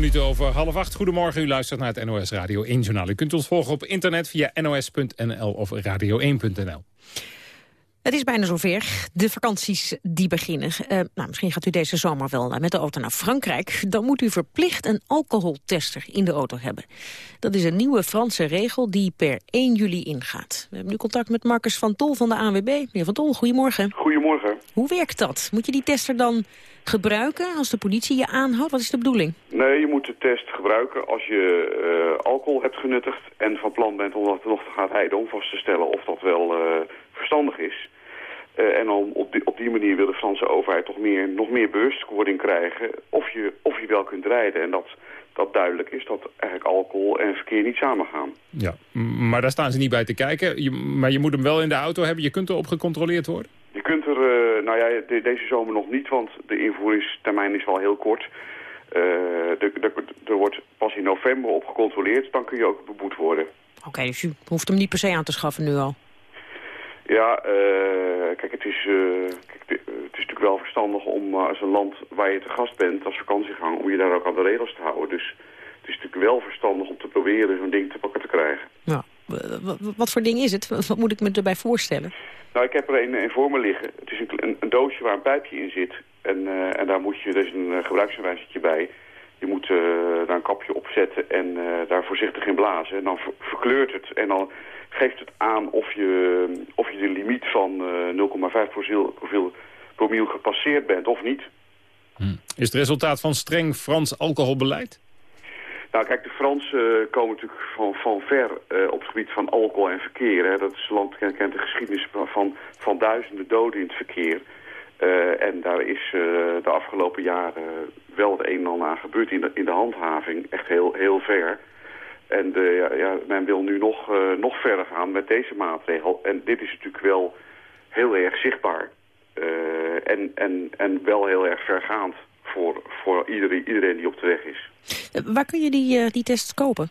Minuten over half acht. Goedemorgen, u luistert naar het NOS Radio 1 Journaal. U kunt ons volgen op internet via nos.nl of radio1.nl. Het is bijna zover. De vakanties die beginnen. Uh, nou, misschien gaat u deze zomer wel met de auto naar Frankrijk. Dan moet u verplicht een alcoholtester in de auto hebben. Dat is een nieuwe Franse regel die per 1 juli ingaat. We hebben nu contact met Marcus van Tol van de ANWB. Meneer van Tol, goedemorgen. Goedemorgen. Hoe werkt dat? Moet je die tester dan gebruiken als de politie je aanhoudt? Wat is de bedoeling? Nee, je moet de test gebruiken als je uh, alcohol hebt genuttigd... en van plan bent om dat nog te gaan rijden om vast te stellen of dat wel uh, verstandig is. Uh, en om, op, die, op die manier wil de Franse overheid toch meer, nog meer bewustwording krijgen of je, of je wel kunt rijden. En dat, dat duidelijk is dat eigenlijk alcohol en verkeer niet samengaan. Ja, maar daar staan ze niet bij te kijken. Je, maar je moet hem wel in de auto hebben. Je kunt erop gecontroleerd worden? Je kunt nou ja, de, deze zomer nog niet, want de invoeringstermijn is wel heel kort. Uh, er wordt pas in november op gecontroleerd, dan kun je ook beboet worden. Oké, okay, dus je hoeft hem niet per se aan te schaffen nu al? Ja, uh, kijk, het is, uh, kijk, het is natuurlijk wel verstandig om uh, als een land waar je te gast bent als vakantiegang, om je daar ook aan de regels te houden. Dus het is natuurlijk wel verstandig om te proberen zo'n ding te pakken te krijgen. Ja. Wat voor ding is het? Wat moet ik me erbij voorstellen? Nou, ik heb er een, een voor me liggen. Het is een, een, doosje waar een pijpje in zit. En, en daar moet je, er is een gebruiksaanwijzertje bij. Je moet daar een kapje op zetten en daar voorzichtig in blazen. En dan ver verkleurt het en dan geeft het aan of je, of je de limiet van uh, 0,5% promiel gepasseerd bent of niet. Hmm. Is het resultaat van streng Frans alcoholbeleid? Nou kijk, de Fransen komen natuurlijk van, van ver uh, op het gebied van alcohol en verkeer. Hè. Dat is, land kent, kent de geschiedenis van, van duizenden doden in het verkeer. Uh, en daar is uh, de afgelopen jaren wel het een en ander aan gebeurd in de, in de handhaving. Echt heel, heel ver. En ja, ja, men wil nu nog, nog verder gaan met deze maatregel. En dit is natuurlijk wel heel erg zichtbaar. en, en, en wel heel erg vergaand voor, voor iedereen, iedereen die op de weg is. Eh, waar kun je die, uh, die tests kopen?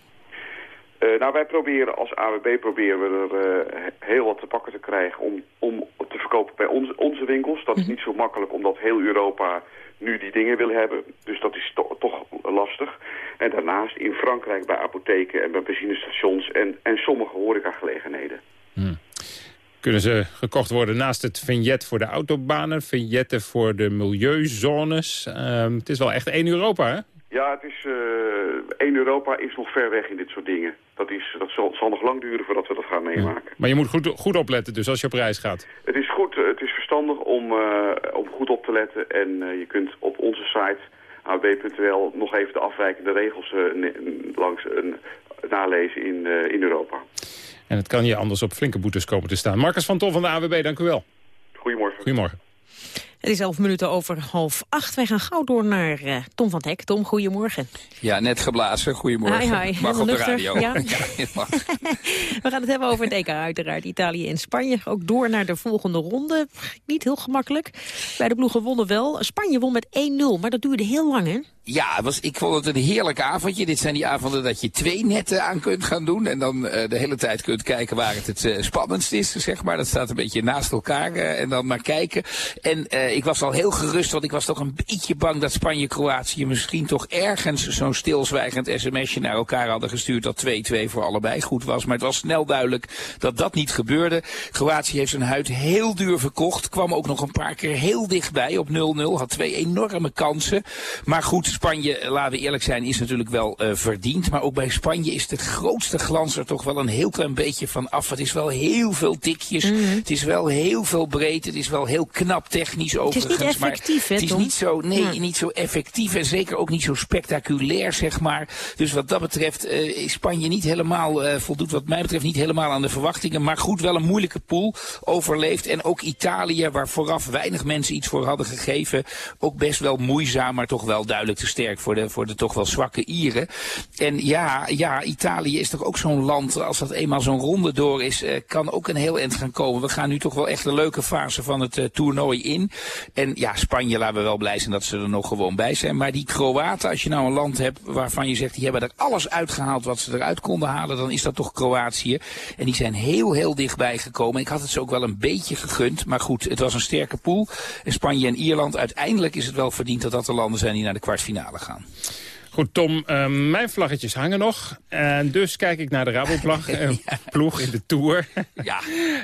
Uh, nou, wij proberen als AWB proberen we er uh, heel wat te pakken te krijgen om, om te verkopen bij onze, onze winkels. Dat is mhm. niet zo makkelijk omdat heel Europa nu die dingen wil hebben. Dus dat is to toch lastig. En daarnaast in Frankrijk bij apotheken en bij benzinestations en, en sommige horecagelegenheden. Hmm. Kunnen ze gekocht worden naast het vignet voor de autobanen, vignetten voor de milieuzones. Uh, het is wel echt één Europa, hè? Ja, het is, uh, één Europa is nog ver weg in dit soort dingen. Dat, is, dat zal, zal nog lang duren voordat we dat gaan meemaken. Maar je moet goed, goed opletten dus als je op reis gaat. Het is goed, het is verstandig om, uh, om goed op te letten. En uh, je kunt op onze site ab.nl nog even de afwijkende regels langs, nalezen in, in Europa. En het kan je anders op flinke boetes komen te staan. Marcus van Ton van de AWB, dank u wel. Goedemorgen. Goedemorgen. Het is elf minuten over half acht. Wij gaan gauw door naar uh, Tom van Hek. Tom, goedemorgen. Ja, net geblazen. Goedemorgen. Hi, hi. Mag op de radio. Ja. ja mag. We gaan het hebben over het EK uiteraard. Italië en Spanje. Ook door naar de volgende ronde. Niet heel gemakkelijk. Beide ploegen wonnen wel. Spanje won met 1-0, maar dat duurde heel lang, hè? Ja, was, ik vond het een heerlijk avondje. Dit zijn die avonden dat je twee netten aan kunt gaan doen. En dan uh, de hele tijd kunt kijken waar het het uh, spannendst is, zeg maar. Dat staat een beetje naast elkaar. En dan maar kijken. En ik was al heel gerust, want ik was toch een beetje bang dat Spanje-Kroatië misschien toch ergens zo'n stilzwijgend sms'je naar elkaar hadden gestuurd. Dat 2-2 voor allebei goed was. Maar het was snel duidelijk dat dat niet gebeurde. Kroatië heeft zijn huid heel duur verkocht. Kwam ook nog een paar keer heel dichtbij op 0-0. Had twee enorme kansen. Maar goed, Spanje, laten we eerlijk zijn, is natuurlijk wel uh, verdiend. Maar ook bij Spanje is de grootste glans er toch wel een heel klein beetje van af. Het is wel heel veel dikjes. Mm -hmm. Het is wel heel veel breed. Het is wel heel knap technisch overigens. Het is niet effectief, maar het is niet zo, nee, ja. niet zo effectief. En zeker ook niet zo spectaculair, zeg maar. Dus wat dat betreft uh, is Spanje niet helemaal, uh, voldoet wat mij betreft niet helemaal aan de verwachtingen. Maar goed, wel een moeilijke pool overleefd. En ook Italië, waar vooraf weinig mensen iets voor hadden gegeven. Ook best wel moeizaam, maar toch wel duidelijk te sterk voor de, voor de toch wel zwakke Ieren. En ja, ja Italië is toch ook zo'n land, als dat eenmaal zo'n ronde door is, eh, kan ook een heel eind gaan komen. We gaan nu toch wel echt een leuke fase van het toernooi in. En ja, Spanje laten we wel blij zijn dat ze er nog gewoon bij zijn. Maar die Kroaten, als je nou een land hebt waarvan je zegt, die hebben er alles uitgehaald wat ze eruit konden halen, dan is dat toch Kroatië. En die zijn heel, heel dichtbij gekomen. Ik had het ze ook wel een beetje gegund. Maar goed, het was een sterke pool. En Spanje en Ierland, uiteindelijk is het wel verdiend dat dat de landen zijn die naar de kwartfinale finale gaan. Goed, Tom, uh, mijn vlaggetjes hangen nog. En dus kijk ik naar de Raboplag, ja. ploeg in de Tour. ja.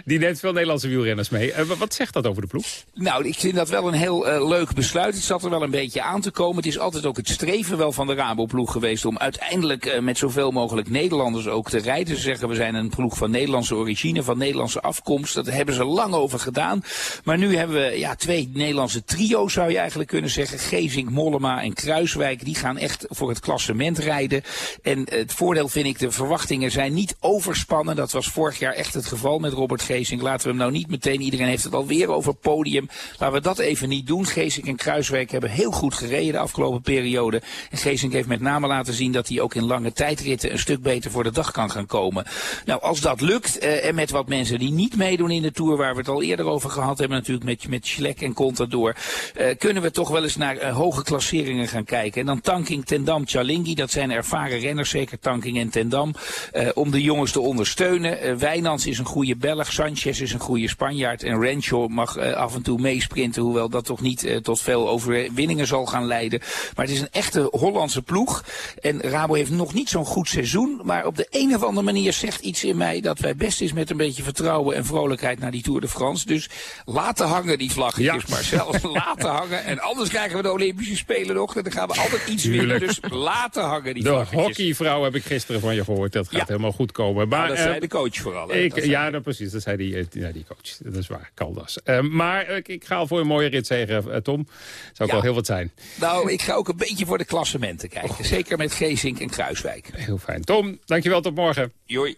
Die neemt veel Nederlandse wielrenners mee. Uh, wat zegt dat over de ploeg? Nou, ik vind dat wel een heel uh, leuk besluit. Het zat er wel een beetje aan te komen. Het is altijd ook het streven wel van de Raboploeg geweest... om uiteindelijk met zoveel mogelijk Nederlanders ook te rijden. Ze zeggen, we zijn een ploeg van Nederlandse origine, van Nederlandse afkomst. Dat hebben ze lang over gedaan. Maar nu hebben we ja, twee Nederlandse trio's, zou je eigenlijk kunnen zeggen. Gezink, Mollema en Kruiswijk. Die gaan echt voor het klassement rijden. En het voordeel vind ik, de verwachtingen zijn niet overspannen. Dat was vorig jaar echt het geval met Robert Geesink. Laten we hem nou niet meteen, iedereen heeft het alweer over podium. Laten we dat even niet doen. Geesink en Kruiswijk hebben heel goed gereden de afgelopen periode. En Geesink heeft met name laten zien dat hij ook in lange tijdritten een stuk beter voor de dag kan gaan komen. Nou, als dat lukt, eh, en met wat mensen die niet meedoen in de Tour, waar we het al eerder over gehad hebben natuurlijk met, met Schlek en Contador, eh, kunnen we toch wel eens naar uh, hoge klasseringen gaan kijken. En dan Tanking ten Dam Chalingi, dat zijn ervaren renners, zeker Tanking en Tendam, uh, om de jongens te ondersteunen. Uh, Wijnands is een goede Belg, Sanchez is een goede Spanjaard en Renshaw mag uh, af en toe meesprinten, hoewel dat toch niet tot veel overwinningen zal gaan leiden. Maar het is een echte Hollandse ploeg en Rabo heeft nog niet zo'n goed seizoen, maar op de een of andere manier zegt iets in mij dat wij best is met een beetje vertrouwen en vrolijkheid naar die Tour de France. Dus laten hangen die vlaggetjes, ja. Marcel, laten hangen. En anders krijgen we de Olympische Spelen nog en dan gaan we altijd iets winnen. Dus laten hangen, die De vlaggetjes. hockeyvrouw heb ik gisteren van je gehoord. Dat gaat Ja. helemaal goed komen. Maar, dat eh, zei de coach vooral. hè? Ik, Dat zei- ja, nou, precies. Dat zei die, eh, ja, die coach. Dat is waar, Caldas. Eh, maar ik, ik ga al voor een mooie rit zeggen, eh, Tom. Zou ook Ja. wel heel wat zijn. Nou, ik ga ook een beetje voor de klassementen kijken. Zeker met Geesink en Kruiswijk. Heel fijn. Tom, dankjewel. Tot morgen. Joi.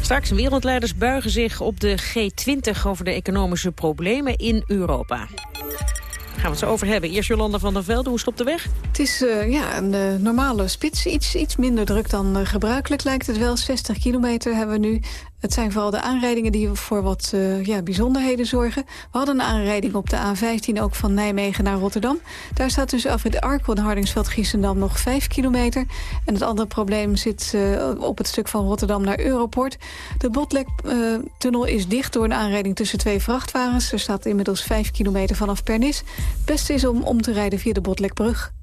Straks wereldleiders buigen zich op de G20 over de economische problemen in Europa. Gaan we het over hebben. Eerst Jolanda van der Velde, hoe stopt de weg? Het is eh, ja, een eh, normale spits. Iets, iets minder druk dan eh, gebruikelijk lijkt het wel. 60 kilometer hebben we nu. Het zijn vooral de aanrijdingen die voor wat eh, ja, bijzonderheden zorgen. We hadden een aanrijding op de A15 ook van Nijmegen naar Rotterdam. Daar staat tussen Afrit Arkel en Hardingsveld-Giessendam nog 5 kilometer. En het andere probleem zit eh, op het stuk van Rotterdam naar Europort. De Botlek-tunnel is dicht door een aanrijding tussen twee vrachtwagens. Er staat inmiddels 5 kilometer vanaf Pernis. Het beste is om om te rijden via de Botlekbrug.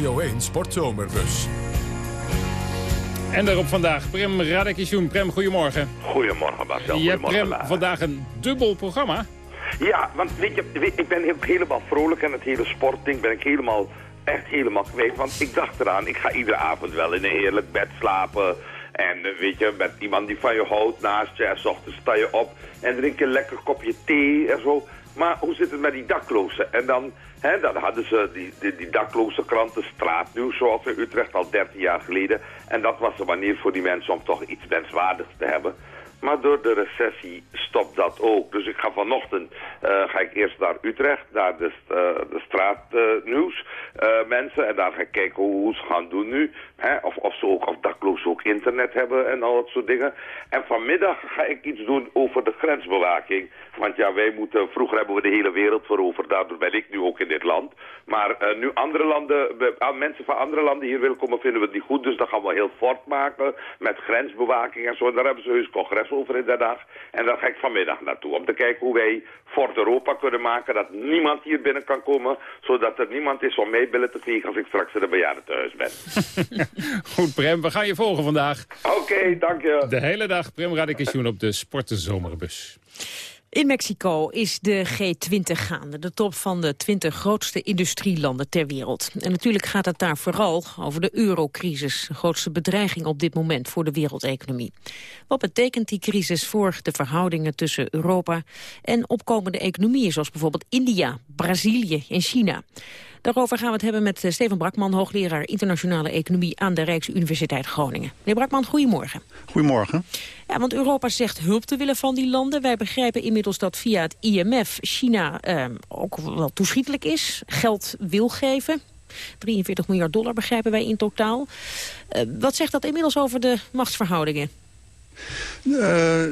Radio 1 Sportzomerbus. En daarop vandaag Prem Radekisjoen. Prem, goedemorgen. Goedemorgen Marcel, Je hebt Prem Lara. vandaag een dubbel programma. Ja, want weet je, weet- ik ben heel, helemaal vrolijk en het hele sportding ben ik helemaal, echt helemaal kwijt. Want ik dacht eraan, ik ga iedere avond wel in een heerlijk bed slapen. En eh, weet je, met iemand die van je houdt naast je. En s ochtends sta je op en drink je een lekker kopje thee en zo. Maar hoe zit het met die daklozen? En dan, hè, dan hadden ze die, die, die dakloze kranten straatnieuws, zoals in Utrecht al 13 jaar geleden. En dat was de manier voor die mensen om toch iets menswaardigs te hebben. Maar door de recessie stopt dat ook. Dus ik ga vanochtend eh, ga ik eerst naar Utrecht, naar de, eh, de straatnieuws eh, mensen. En daar ga ik kijken hoe, ze gaan doen nu. Hè? Of, of ze ook, of daklozen ook internet hebben en al dat soort dingen. En vanmiddag ga ik iets doen over de grensbewaking. Want ja, wij moeten, vroeger hebben we de hele wereld veroverd. Daardoor ben ik nu ook in dit land. Maar nu andere landen, ah, mensen van andere landen hier willen komen, vinden we niet goed. Dus dat gaan we heel fort maken met grensbewaking en zo. En daar hebben ze heus congres over in Den Haag. En daar ga ik vanmiddag naartoe. Om te kijken hoe wij Fort Europa kunnen maken. Dat niemand hier binnen kan komen. Zodat er niemand is om mee billen te vliegen als ik straks in de bejaardentehuis ben. Goed, Prem, we gaan je volgen vandaag. Oké, dank je. De hele dag Prem Radekisjoen op de Sportenzomerbus. In Mexico is de G20 gaande, de top van de 20 grootste industrielanden ter wereld. En natuurlijk gaat het daar vooral over de eurocrisis, de grootste bedreiging op dit moment voor de wereldeconomie. Wat betekent die crisis voor de verhoudingen tussen Europa en opkomende economieën zoals bijvoorbeeld India, Brazilië en China? Daarover gaan we het hebben met eh, Steven Brakman, hoogleraar internationale economie aan de Rijksuniversiteit Groningen. Meneer Brakman, goedemorgen. Goedemorgen. Ja, want Europa zegt hulp te willen van die landen. Wij begrijpen inmiddels dat via het IMF China eh, ook wel toeschietelijk is. Geld wil geven. 43 miljard dollar begrijpen wij in totaal. Eh, wat zegt dat inmiddels over de machtsverhoudingen? Eh,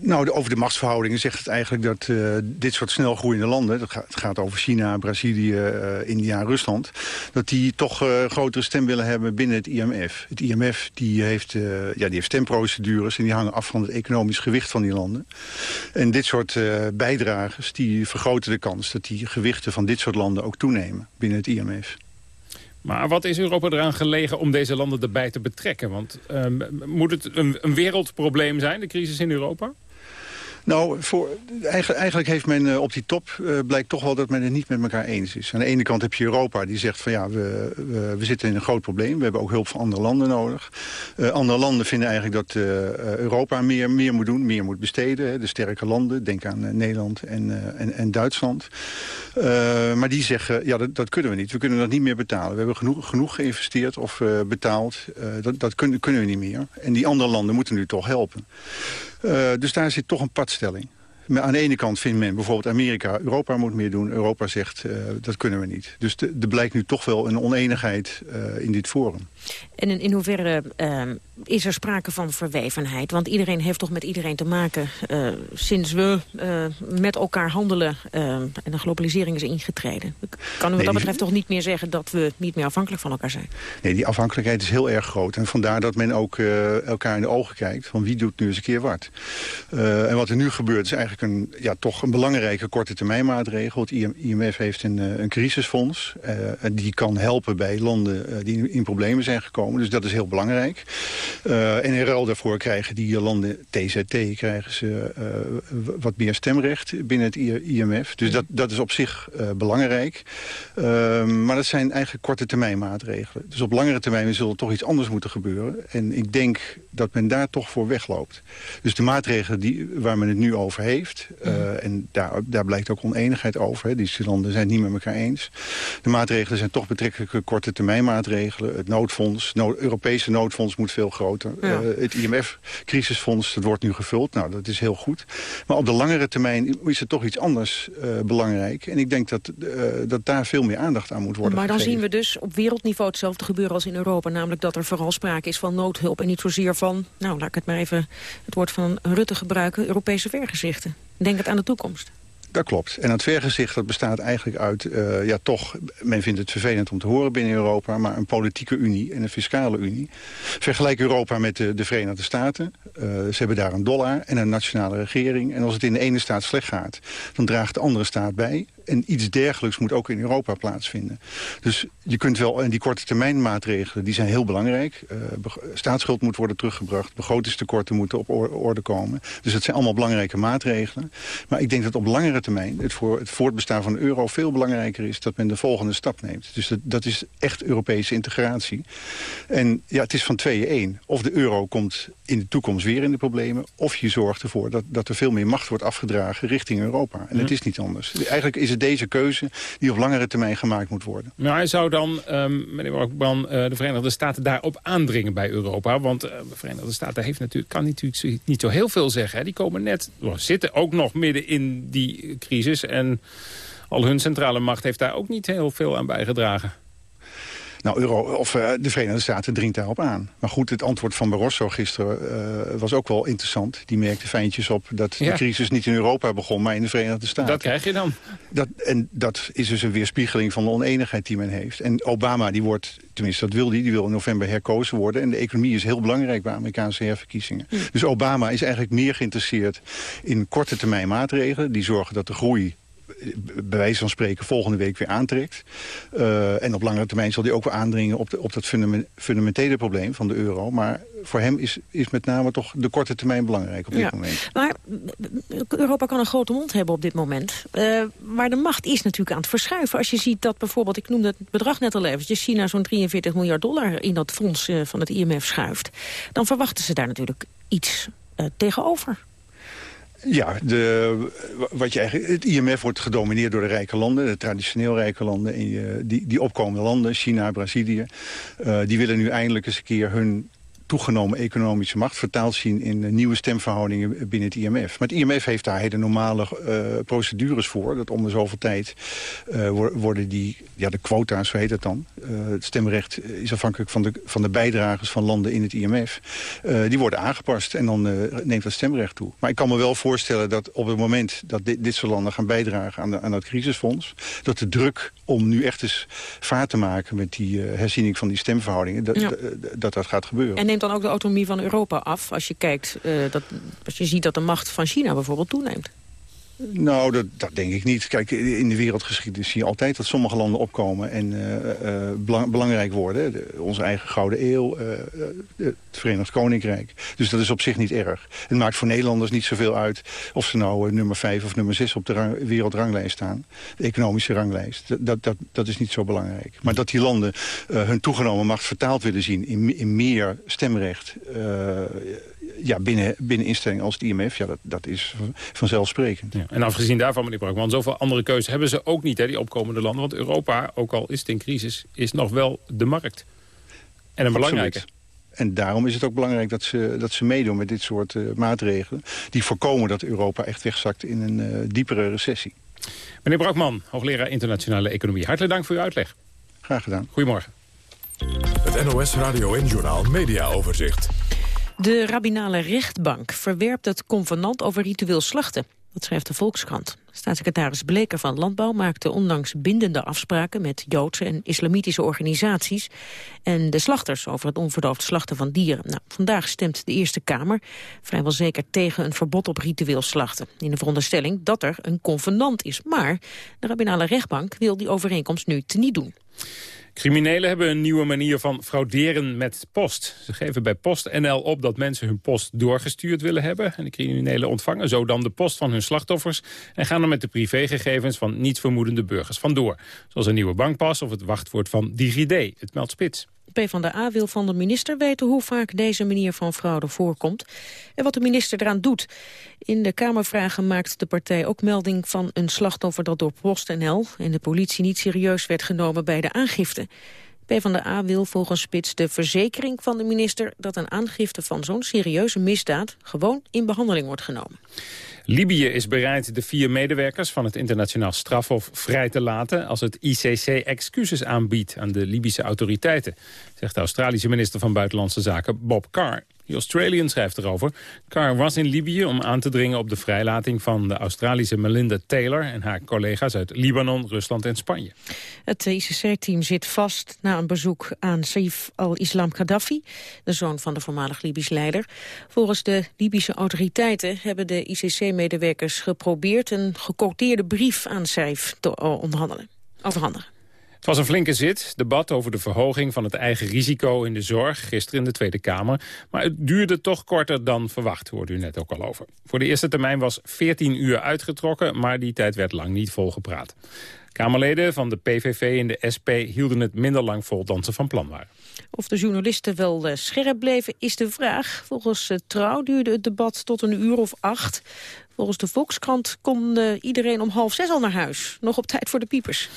nou, over de machtsverhoudingen zegt het eigenlijk dat eh, dit soort snel groeiende landen... het gaat over China, Brazilië, eh, India Rusland... dat die toch eh, grotere stem willen hebben binnen het IMF. Het IMF die heeft, ja, die heeft stemprocedures en die hangen af van het economisch gewicht van die landen. En dit soort bijdragers die vergroten de kans dat die gewichten van dit soort landen ook toenemen binnen het IMF. Maar wat is Europa eraan gelegen om deze landen erbij te betrekken? Want ehm, moet het een, een wereldprobleem zijn, de crisis in Europa? Nou, voor, eigenlijk, eigenlijk heeft men eh, op die top eh, blijkt toch wel dat men het niet met elkaar eens is. Aan de ene kant heb je Europa die zegt van ja, we, we, zitten in een groot probleem. We hebben ook hulp van andere landen nodig. Eh, andere landen vinden eigenlijk dat Europa meer, meer moet doen, meer moet besteden. Hè, de sterke landen, denk aan Nederland en, en, en Duitsland. Maar die zeggen, ja, dat, dat kunnen we niet. We kunnen dat niet meer betalen. We hebben genoeg, genoeg geïnvesteerd of betaald. Dat dat kunnen we niet meer. En die andere landen moeten nu toch helpen. Eh, dus daar zit toch een padstelling. Maar aan de ene kant vindt men bijvoorbeeld Amerika, Europa moet meer doen. Europa zegt, eh, dat kunnen we niet. Dus de- er blijkt nu toch wel een oneenigheid eh, in dit forum. En in, in hoeverre ehm, is er sprake van verwevenheid? Want iedereen heeft toch met iedereen te maken eh, sinds we eh, met elkaar handelen eh, en de globalisering is ingetreden. Kan u wat Nee, dat die- betreft toch niet meer zeggen dat we niet meer afhankelijk van elkaar zijn? Nee, die afhankelijkheid is heel erg groot. En vandaar dat men ook eh, elkaar in de ogen kijkt. Van wie doet nu eens een keer wat. Eh, en wat er nu gebeurt is eigenlijk een, ja, toch een belangrijke korte termijn maatregel. Het IMF heeft een, een crisisfonds. Uh, die kan helpen bij landen die in, in, problemen zijn gekomen. Dus dat is heel belangrijk. en in ruil daarvoor krijgen die landen TZT krijgen ze wat meer stemrecht binnen het IMF. Dus dat, dat is op zich belangrijk. Ehm, maar dat zijn eigenlijk korte termijn maatregelen. Dus op langere termijn zullen er toch iets anders moeten gebeuren. En ik denk dat men daar toch voor wegloopt. Dus de maatregelen die, waar men het nu over heeft... Uh, en daar, daar blijkt ook oneenigheid over. Hè, die landen zijn het niet met elkaar eens. De maatregelen zijn toch betrekkelijke korte termijn maatregelen. Het noodfonds, no Europese noodfonds moet veel groter. Ja. Uh, het IMF-crisisfonds, dat wordt nu gevuld. Nou, dat is heel goed. Maar op de langere termijn is er toch iets anders uh, belangrijk. En ik denk dat, dat daar veel meer aandacht aan moet worden Maar dan gegeven. zien we dus op wereldniveau hetzelfde gebeuren als in Europa. Namelijk dat er vooral sprake is van noodhulp en niet zozeer van... nou, laat ik het maar even het woord van Rutte gebruiken... Europese vergezichten. Denk het aan de toekomst. Dat klopt. En het vergezicht dat bestaat eigenlijk uit, uh, ja toch, men vindt het vervelend om te horen binnen Europa, maar een politieke unie en een fiscale unie. Vergelijk Europa met de, de Verenigde Staten. Uh, ze hebben daar een dollar en een nationale regering. En als het in de ene staat slecht gaat, dan draagt de andere staat bij. En iets dergelijks moet ook in Europa plaatsvinden. Dus je kunt wel, en die korte termijn maatregelen, die zijn heel belangrijk. Uh, staatsschuld moet worden teruggebracht, begrotingstekorten moeten op orde komen. Dus dat zijn allemaal belangrijke maatregelen. Maar ik denk dat op langere termijn het voor het voortbestaan van de euro veel belangrijker is dat men de volgende stap neemt. Dus dat, dat is echt Europese integratie. En ja, het is van tweeën één. Of de euro komt in de toekomst weer in de problemen, of je zorgt ervoor dat, dat er veel meer macht wordt afgedragen richting Europa. En het is niet anders. Eigenlijk is het deze keuze die op langere termijn gemaakt moet worden. Nou, hij zou dan, um, meneer Markman, uh, de Verenigde Staten daarop aandringen bij Europa. Want uh, de Verenigde Staten heeft natuurlijk, kan natuurlijk niet zo heel veel zeggen. Hè. Die komen net, zitten ook nog midden in die crisis. En al hun centrale macht heeft daar ook niet heel veel aan bijgedragen. Nou, Euro, of, uh, de Verenigde Staten dringt daarop aan. Maar goed, het antwoord van Barroso gisteren uh, was ook wel interessant. Die merkte fijntjes op dat ja. de crisis niet in Europa begon, maar in de Verenigde Staten. Dat krijg je dan. Dat, en dat is dus een weerspiegeling van de oneenigheid die men heeft. En Obama, die wordt, tenminste dat wil die, die wil in november herkozen worden. En de economie is heel belangrijk bij Amerikaanse herverkiezingen. Dus Obama is eigenlijk meer geïnteresseerd in korte termijn maatregelen... die zorgen dat de groei bij wijze van spreken volgende week weer aantrekt. Uh, en op langere termijn zal hij ook weer aandringen op, de, op dat fundament, fundamentele probleem van de euro. Maar voor hem is, is met name toch de korte termijn belangrijk op dit ja. moment. Maar Europa kan een grote mond hebben op dit moment. Uh, maar de macht is natuurlijk aan het verschuiven. Als je ziet dat bijvoorbeeld, ik noemde het bedrag net al eventjes... China zo'n 43 miljard dollar in dat fonds uh, van het IMF schuift... dan verwachten ze daar natuurlijk iets tegenover. Ja, de, wat je eigenlijk, het IMF wordt gedomineerd door de rijke landen, de traditioneel rijke landen, en je, die, die opkomende landen, China, Brazilië. Uh, die willen nu eindelijk eens een keer hun toegenomen economische macht vertaald zien in nieuwe stemverhoudingen binnen het IMF. Maar het IMF heeft daar hele normale uh, procedures voor. Dat om de zoveel tijd uh, worden die, ja de quota's, zo heet het dan. Uh, het stemrecht is afhankelijk van de, van de bijdragers van landen in het IMF. die worden aangepast en dan neemt dat stemrecht toe. Maar ik kan me wel voorstellen dat op het moment dat dit, dit soort landen gaan bijdragen aan, de, aan dat crisisfonds, dat de druk om nu echt eens vaart te maken met die herziening van die stemverhoudingen, dat, ja. dat dat gaat gebeuren. Neemt dan ook de autonomie van Europa af... als je, kijkt, uh, dat, als je ziet dat de macht van China bijvoorbeeld toeneemt? Nou, dat, dat denk ik niet. Kijk, in de wereldgeschiedenis zie je altijd dat sommige landen opkomen en uh, belang, belangrijk worden. De, onze eigen Gouden Eeuw, uh, het Verenigd Koninkrijk. Dus dat is op zich niet erg. Het maakt voor Nederlanders niet zoveel uit of ze nou nummer 5 of nummer 6 op de rang, wereldranglijst staan. De economische ranglijst. Dat, dat, dat is niet zo belangrijk. Maar dat die landen hun toegenomen macht vertaald willen zien in, in meer stemrecht ja, binnen, binnen instellingen als het IMF, ja, dat, dat is vanzelfsprekend. Ja, en afgezien daarvan, meneer Brakman, zoveel andere keuzes hebben ze ook niet, hè, die opkomende landen. Want Europa, ook al is het in crisis, is nog wel de markt. En een belangrijke. En daarom is het ook belangrijk dat ze, dat ze meedoen met dit soort uh, maatregelen... die voorkomen dat Europa echt wegzakt in een uh, diepere recessie. Meneer Brakman, hoogleraar internationale economie. Hartelijk dank voor uw uitleg. Graag gedaan. Goedemorgen. Het NOS Radio en Journaal Media Overzicht. De rabbinale rechtbank verwerpt het convenant over ritueel slachten. Dat schrijft de Volkskrant. Staatssecretaris Bleker van Landbouw maakte onlangs bindende afspraken met Joodse en islamitische organisaties en de slachters over het onverdoofd slachten van dieren. Nou, vandaag stemt de Eerste Kamer vrijwel zeker tegen een verbod op ritueel slachten. In de veronderstelling dat er een convenant is. Maar de rabbinale rechtbank wil die overeenkomst nu teniet doen. Criminelen hebben een nieuwe manier van frauderen met post. Ze geven bij PostNL op dat mensen hun post doorgestuurd willen hebben. En de criminelen ontvangen zo dan de post van hun slachtoffers... en gaan er met de privégegevens van nietsvermoedende burgers vandoor. Zoals een nieuwe bankpas of het wachtwoord van DigiD. Het meldt Spits. PvdA wil van de minister weten hoe vaak deze manier van fraude voorkomt en wat de minister eraan doet. In de Kamervragen maakt de partij ook melding van een slachtoffer dat door PostNL en de politie niet serieus werd genomen bij de aangifte. PvdA wil volgens Spits de verzekering van de minister dat een aangifte van zo'n serieuze misdaad gewoon in behandeling wordt genomen. Libië is bereid de vier medewerkers van het internationaal strafhof vrij te laten als het ICC excuses aanbiedt aan de Libische autoriteiten, zegt de Australische minister van Buitenlandse Zaken Bob Carr. The Australian schrijft erover. Carr was in Libië om aan te dringen op de vrijlating van de Australische Melinda Taylor en haar collega's uit Libanon, Rusland en Spanje. Het ICC-team zit vast na een bezoek aan Saif al-Islam Gaddafi, de zoon van de voormalig Libisch leider. Volgens de Libische autoriteiten hebben de ICC-medewerkers geprobeerd een gecoteerde brief aan Saif te onderhandelen, overhandigen. Het was een flinke zit, debat over de verhoging van het eigen risico in de zorg, gisteren in de Tweede Kamer. Maar het duurde toch korter dan verwacht, hoorde u net ook al over. Voor de eerste termijn was 14 uur uitgetrokken, maar die tijd werd lang niet volgepraat. Kamerleden van de PVV en de SP hielden het minder lang vol dan ze van plan waren. Of de journalisten wel eh, scherp bleven is de vraag. Volgens uh, Trouw duurde het debat tot een uur of acht. Volgens de Volkskrant kon uh, iedereen om half zes al naar huis. Nog op tijd voor de piepers.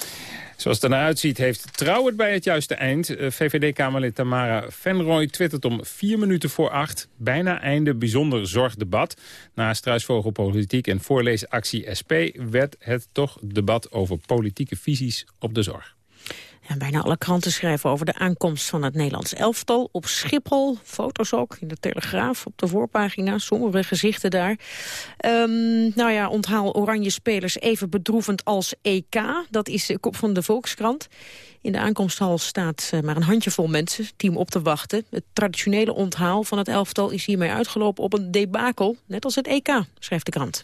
Zoals het eruit ziet heeft Trouw het bij het juiste eind. Eh, VVD-Kamerlid Tamara Venrooy twittert om vier minuten voor acht. Bijna einde bijzonder zorgdebat. Na struisvogelpolitiek en voorleesactie SP werd het toch debat over politieke visies op de zorg. En bijna alle kranten schrijven over de aankomst van het Nederlands elftal op Schiphol. Foto's ook in de Telegraaf op de voorpagina, sommige gezichten daar. Um, nou ja, onthaal oranje spelers even bedroevend als EK. Dat is de kop van de Volkskrant. In de aankomsthal staat uh, maar een handjevol mensen, team op te wachten. Het traditionele onthaal van het elftal is hiermee uitgelopen op een debakel. Net als het EK, schrijft de krant.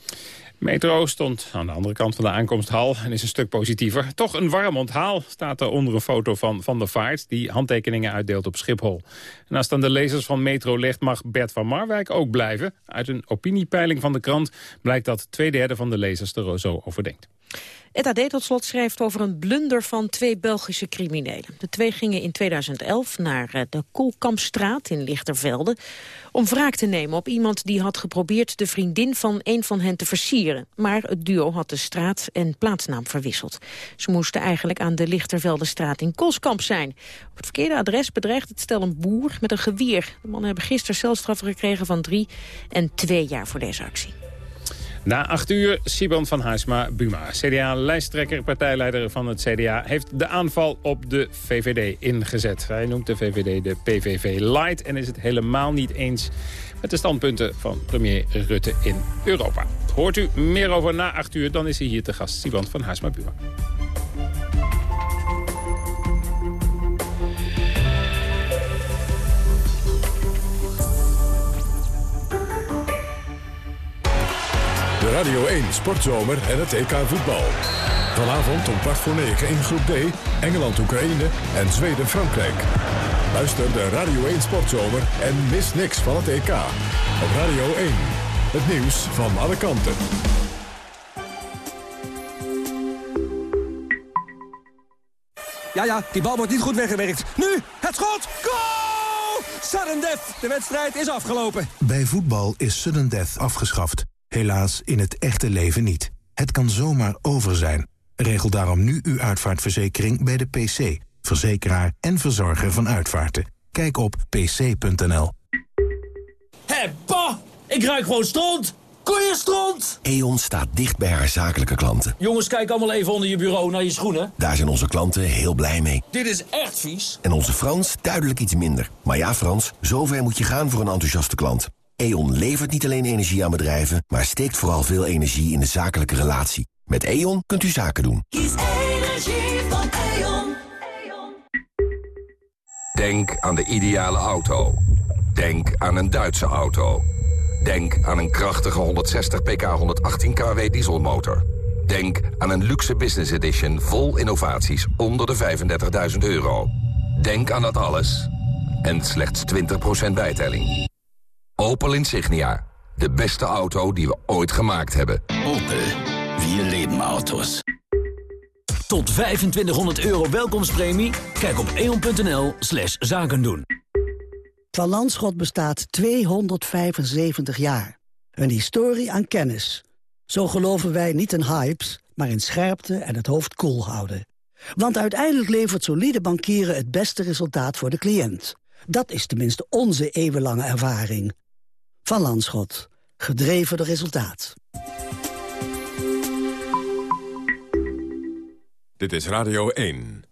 Metro stond aan de andere kant van de aankomsthal en is een stuk positiever. Toch een warm onthaal staat er onder een foto van Van der Vaart... die handtekeningen uitdeelt op Schiphol. En als dan de lezers van Metro ligt mag Bert van Marwijk ook blijven. Uit een opiniepeiling van de krant blijkt dat twee derde van de lezers er zo over denkt. Het AD tot slot schrijft over een blunder van twee Belgische criminelen. De twee gingen in 2011 naar eh, de Koolkampstraat in Lichtervelde... om wraak te nemen op iemand die had geprobeerd de vriendin van een van hen te versieren. Maar het duo had de straat en plaatsnaam verwisseld. Ze moesten eigenlijk aan de Lichterveldestraat in Koolskamp zijn. Op het verkeerde adres bedreigt het stel een boer met een geweer. De mannen hebben gisteren celstraffen gekregen van drie en twee jaar voor deze actie. Na acht uur, Siban van Huisma Buma, CDA-lijsttrekker, partijleider van het CDA... heeft de aanval op de VVD ingezet. Hij noemt de VVD de PVV Light en is het helemaal niet eens... met de standpunten van premier Rutte in Europa. Hoort u meer over na acht uur, dan is hij hier te gast, Siban van Huisma Buma. De Radio 1 Sportzomer en het EK voetbal. Vanavond om kwart voor negen in groep D, Engeland-Oekraïne en Zweden-Frankrijk. Luister de Radio 1 Sportzomer en mis niks van het EK. Op Radio 1, het nieuws van alle kanten. Ja, ja, die bal wordt niet goed weggewerkt. Nu, het schot! Goal! Sudden death, de wedstrijd is afgelopen. Bij voetbal is sudden death afgeschaft. Helaas in het echte leven niet. Het kan zomaar over zijn. Regel daarom nu uw uitvaartverzekering bij de PC. Verzekeraar en verzorger van uitvaarten. Kijk op pc.nl. Hé, pa! Ik ruik gewoon stront! Koeienstront! E.ON staat dicht bij haar zakelijke klanten. Jongens, kijk allemaal even onder je bureau naar je schoenen. Daar zijn onze klanten heel blij mee. Dit is echt vies. En onze Frans duidelijk iets minder. Maar ja, Frans, zover moet je gaan voor een enthousiaste klant. E.ON levert niet alleen energie aan bedrijven... maar steekt vooral veel energie in de zakelijke relatie. Met E.ON kunt u zaken doen. Kies energie van E.ON. Denk aan de ideale auto. Denk aan een Duitse auto. Denk aan een krachtige 160 pk 118 kW dieselmotor. Denk aan een luxe business edition vol innovaties onder de 35.000 euro. Denk aan dat alles. En slechts 20% bijtelling. Opel Insignia. De beste auto die we ooit gemaakt hebben. Opel. Wir leben Autos. Tot 2500 euro welkomstpremie? Kijk op eon.nl slash zaken doen. Van Landschot bestaat 275 jaar. Een historie aan kennis. Zo geloven wij niet in hypes, maar in scherpte en het hoofd koel houden. Want uiteindelijk levert solide bankieren het beste resultaat voor de cliënt. Dat is tenminste onze eeuwenlange ervaring. Van Landschot. Gedreven door resultaat. Dit is Radio 1.